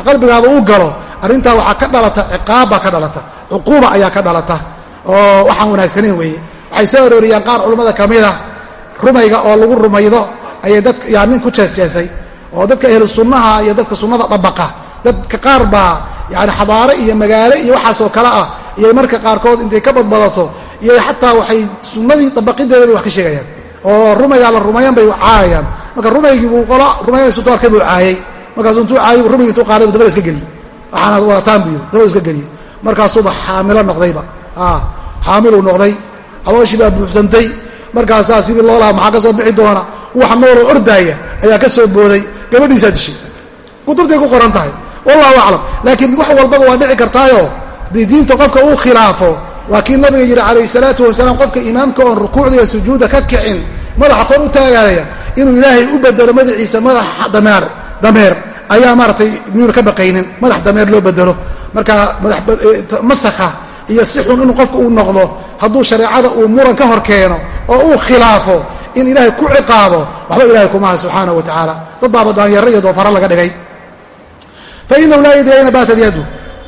qalbigaada uu galo arrintaa waxaa ka dhalata ciqaabbaa ka dhalata cuquuba ayaa ka dhalata oo waxaan wanaagsanayn weeye. Waxay soo arooriyaan qaar culummada ka mida rumayga oo lagu rumaydo ayay dad yaa nin ku jeesjeesay oo dadka ahlu iyo dadka sunnada dhabaqa dadka qaar baa yani xabaare iyo magaalo iyo waxaasoo kale ah iyo marka qaarkood intay ka badbadato iyo xataa waxay sunnadii dabaqideeda bay wax ka sheegayaan oo rumaygaa la rumayan bay caayayaan marka rumaygii buu qola rumaynaysu doorkay buu caayey markaasuu intuu caayay rumaygi intuu qaaday bu dabada iska geliyey waxaana wadataan buu yiri iska geliyey markaasuuba xaamilo noqdayba xaamiluu noqday calooshii baa buuxsantay. Markaasaa sidii loo lahaa maxaa ka soo bixi doona? Wax nooloo ordaaya ayaa ka soo booday. Gabadhiisaa dishay. Kutubtay ku qoran tahay. Wallahu aclam. Laakiin wax walbaba waa dhici kartaayo. Haddii diinta qofka uu khilaafo waa kii nabiga yidhi calayhi salaatu wasalaam qofka imaamka oon rukuucda iyo sujuudda ka kicin madaxa kor u taagaaya inuu ilaahay u bedelo madaxiisa madaxa dameer dameer. Ayaa maaratay miyuuna ka baqaynin madax dameer loo bedelo. Marka masakha iyo si xun inuu qofka uu noqdo hadduu shareecada uu muran ka hor keeno oo uu khilaafo in ilaahay ku ciqaabo waxba ilahay kumaha subxaanahu wa tacaala. Dad baaba daanyaro iyo doofaro laga dhigay. Fa inahu laa yadri ayna baatat yadu.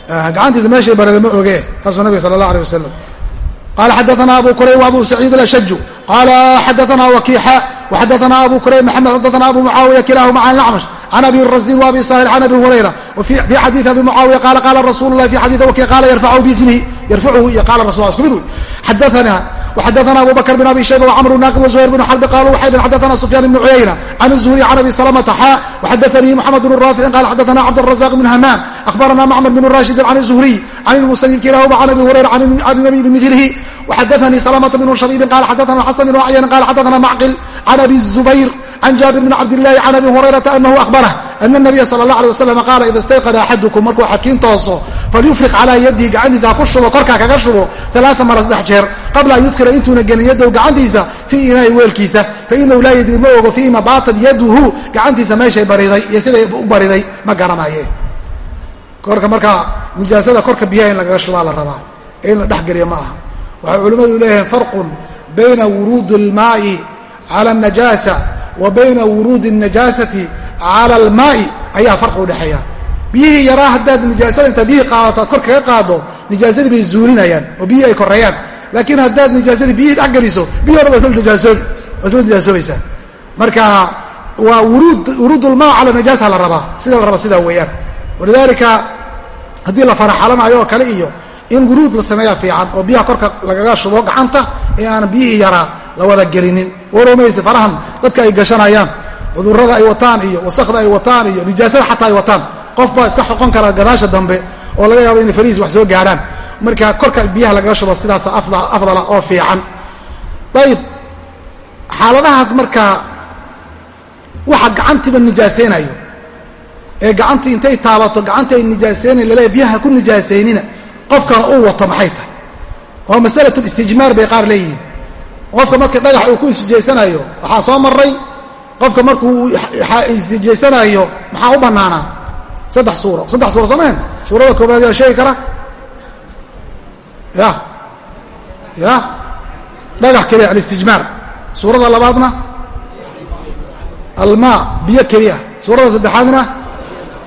Gacantiisa meeshay barada ma oge taasuu nabiga sala allah alay wasalam qala xadaana abu kurayb abu saciid alashaju qala xadaana wakiixa waxadaana abu kurayb maxamed xadaana abu mucaawiya kilaahuma can lacmash can abi razin wabi sahil can abi hurayra fi xadiid abi mucaawiya qala qala rasuulu lahi fi xadiid waki qala yarfacu biidnihi yarfacuhu iyo qala rasul isku mid wey xadaana وxadثna abu bkr بن abi shayba وcmr naqid وزhayr بن xrb qaluu waxay dhn xadثna سfyaan بن cuyayna can الزهري can abi سلمةa xا وxadثnii mحamed بن rاafici qal xadثna cabdالرزاq بن hmam أخbarna mcmr بن rashidi can الزهriي can الmuسyب kilahuma can abi hurayra can النبي bmثlhi وxadثnii سلمة بن شhبيbi qal xadثna xسن بن عyn qal xadثna mcqل can abi الزubayr can jaabir bn cabdالlahi can abi hurayrata anahu أخbarh ana النabiya slى الlaه عليه waslam qaala ida اstayqada axadukum markuu xakiin tooso falyufriq calaa yadihi gacantiisa ku shubo korkaa kaga shubo alaaa mara saddex jeer qabla an yudkira intuuna gelin yadahu gacantiisa fii inaai weelkiisa fainahu laa yadri ma ogo fiima baatat yaduhu gacantiisa meeshay bariday iyo siday u bariday ma garanaye korka markaa nijaasada korka biyaha in lagaga shubaa la rabaa ee in la dhexgeliya ma aha waxay culimmadu leeyihiin farqun bayna wuruudi almaai cala alnajaasa wa bayna wuruudi alnajaasati cala almaai ayaa farqi udhexeeya biyihii yaraa haddaad nijaasada intaad biyihii qaadato aad kor kaga qaado nijaasadii bay zuulinayaan oo biyihii ay koreeyaan laakiin haddaad nijaasadii biyihii dhex geliso biyi hore waa isla nijaasoobaysaa marka waa wuruud ulmaa cala najaasa la rabaa sida la raba sidaa weeyaan. Walidaalika haddii la faraxalanayo oo kale iyo in wuruud la sameeyaa fiican oo biyaha korka lagaga shubo gacanta ee aanan biyihii yaraa la wada gelinin. Waroomayse farahan dadka ay gashanayaan cudurrada ay wataan iyo wasakda ay wataan iyo nijaasada xataa ay wataan qof baa iska xoqon kara gadaasha dambe oo laga yaabo inay farihiis wax soo gaadhaan marka korka biyaha lagaga shubo sidaasa afdala oo fiican. Ayib xaaladahaas markaa waxa gacantiiba nijaasaynayo ee gacantii intay taabato gacantii ay laleeya biyaha ku nijaasaynina qofkana uu wato maxay tahay? Waa masalat istijmaar bay qaar leeyihiin. Qofka marka dhagax uu ku isjeysanayo waxaa soo maray qofka markuu isjeysanayo maxaa u bannaanaa saddex suuro. Saddex suuro sameen? Suurada koobaad yaa sheegi kara? Ya. Ya. Dhagax keliya alistijmaar suurada labaadna? Almaa biyo keliya. Suurada saddexaadna?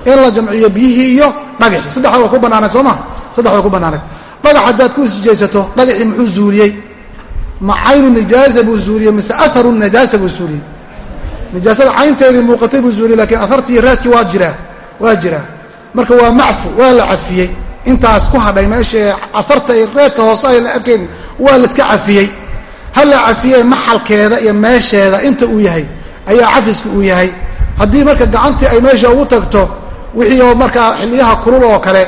In la jamciyo biyihii iyo dhagaxii. Saddexda waa ku bannaanayd soo ma? Saddex waa ku bannaanayd dhagax haddaad ku isjeysato dhagaxii muxuu zuuliyey ma caynu nijaasa buu zuuliyey mise aharu najaasa buu zuuliyey nijaasada caynteedii muuqatay buu zuuliyey lakiin ahartii raadkii waa jiraa waa jiraa marka waa macfu waa la cafiyey. Intaas ku hadhay meesha aharta iyo reedka hoose ay la arkayn waa laiska cafiyey. Ha la cafiyee maxalkeeda iyo meesheeda inta uu yahay ayaa cafisku uu yahay. Haddii marka gacantii ay meesha ugu tagto wixii oo markaa xilliyaha kulul oo kale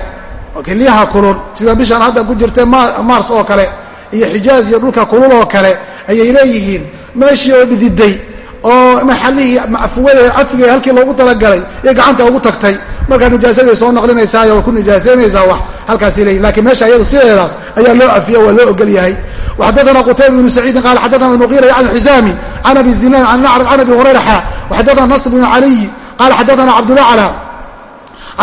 xilliyaha kulul sida bishaan hadda ku jirta mars oo kale iyo xijaaz iyo dhulka kulul oo kale ayay leeyihiin. Meeshii oo dhididay oo maxalihii afwade cafige halkii loogu talagalay iyo gacanta ugu tagtay. Markaa nijaasadii soo noqlinaysaay way ku nijaasaynaysaa wax halkaas leey lakiin meesha iyadu sideedaas ayaa loo afiya waa loo ogol yahay. Xadana qtayb bn saciidin qal xadana muqira yani xisaami an abi zinaan an nacr an abi hurayra xa xadana nasr bn aliy qala xadana cabdlah cla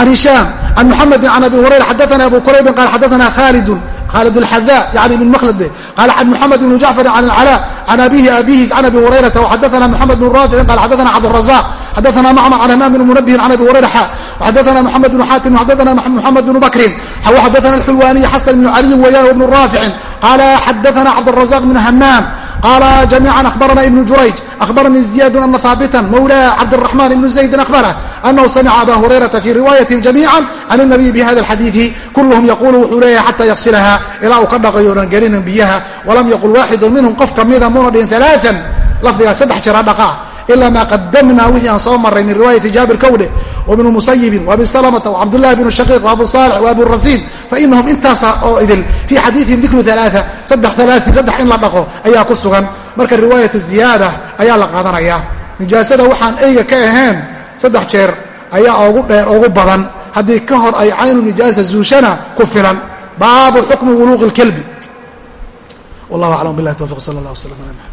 an hishaam an muxamedin an abi hurayra xadana abu quraybin qal xadana khaalidun khaalid alxadaa yani ibn makhlad be qaala can muxamed ibni jacfarin can alcalaa can abihi abihiis can abi hurayrata waxadana moxamed bnu raaficin qala xadana cabdrazaq xadana macmar can hamaam bn munabihin can abi hurayra xa xadana moxamed bnu xaatim xadana moxamed bnu bakrin xadana alxulwaaniy xasan bnu caliy weeyaan bnu raaficin qaala xadana cabdrazaq bn hamaam qala jamiican akhbarana ibnu jurayj akhbaranii ziyadun ana haabitan mawla cabdiلraxman ibnu zaydin akhbarah أنه سمع أبا هريرة في رواية جميعا عن النبي بهذا الحديث كلهم يقول wuxuu leeyahay حتى يغسلها ilaa uu ka dhaqayo onan gelinin biyaha وlam يقل waaxid minهم qof kamida muna dhihin ثaلاثا lafdigaa saddex jira dhaqaa إلا ma qadamna wixii aan soo maray min riwaayaةi jaabir kowdhe وبن مسyبi وأبي سلمة وcبدالله بن شhقيق وأبو صالح وأبو الرaسين faإنهم intaasa oo idil في xadiiثiهim dikru ثaلاثة saddex ثaلaaثin saddex in la dhaqo ayaa ku sugan marka riwaayaة الزiyaadة ayaa la qaadanaya nijaasada waxaan eyga ka ahayn saddex jeer ayaa ugu dheer ugu badan. Haddii ka hor ay caynu nijaasa zuushana ku filan baabu xukmi wuluuqi اlkelbi wallah aclam bilah towfiq sal allah w ala mxamed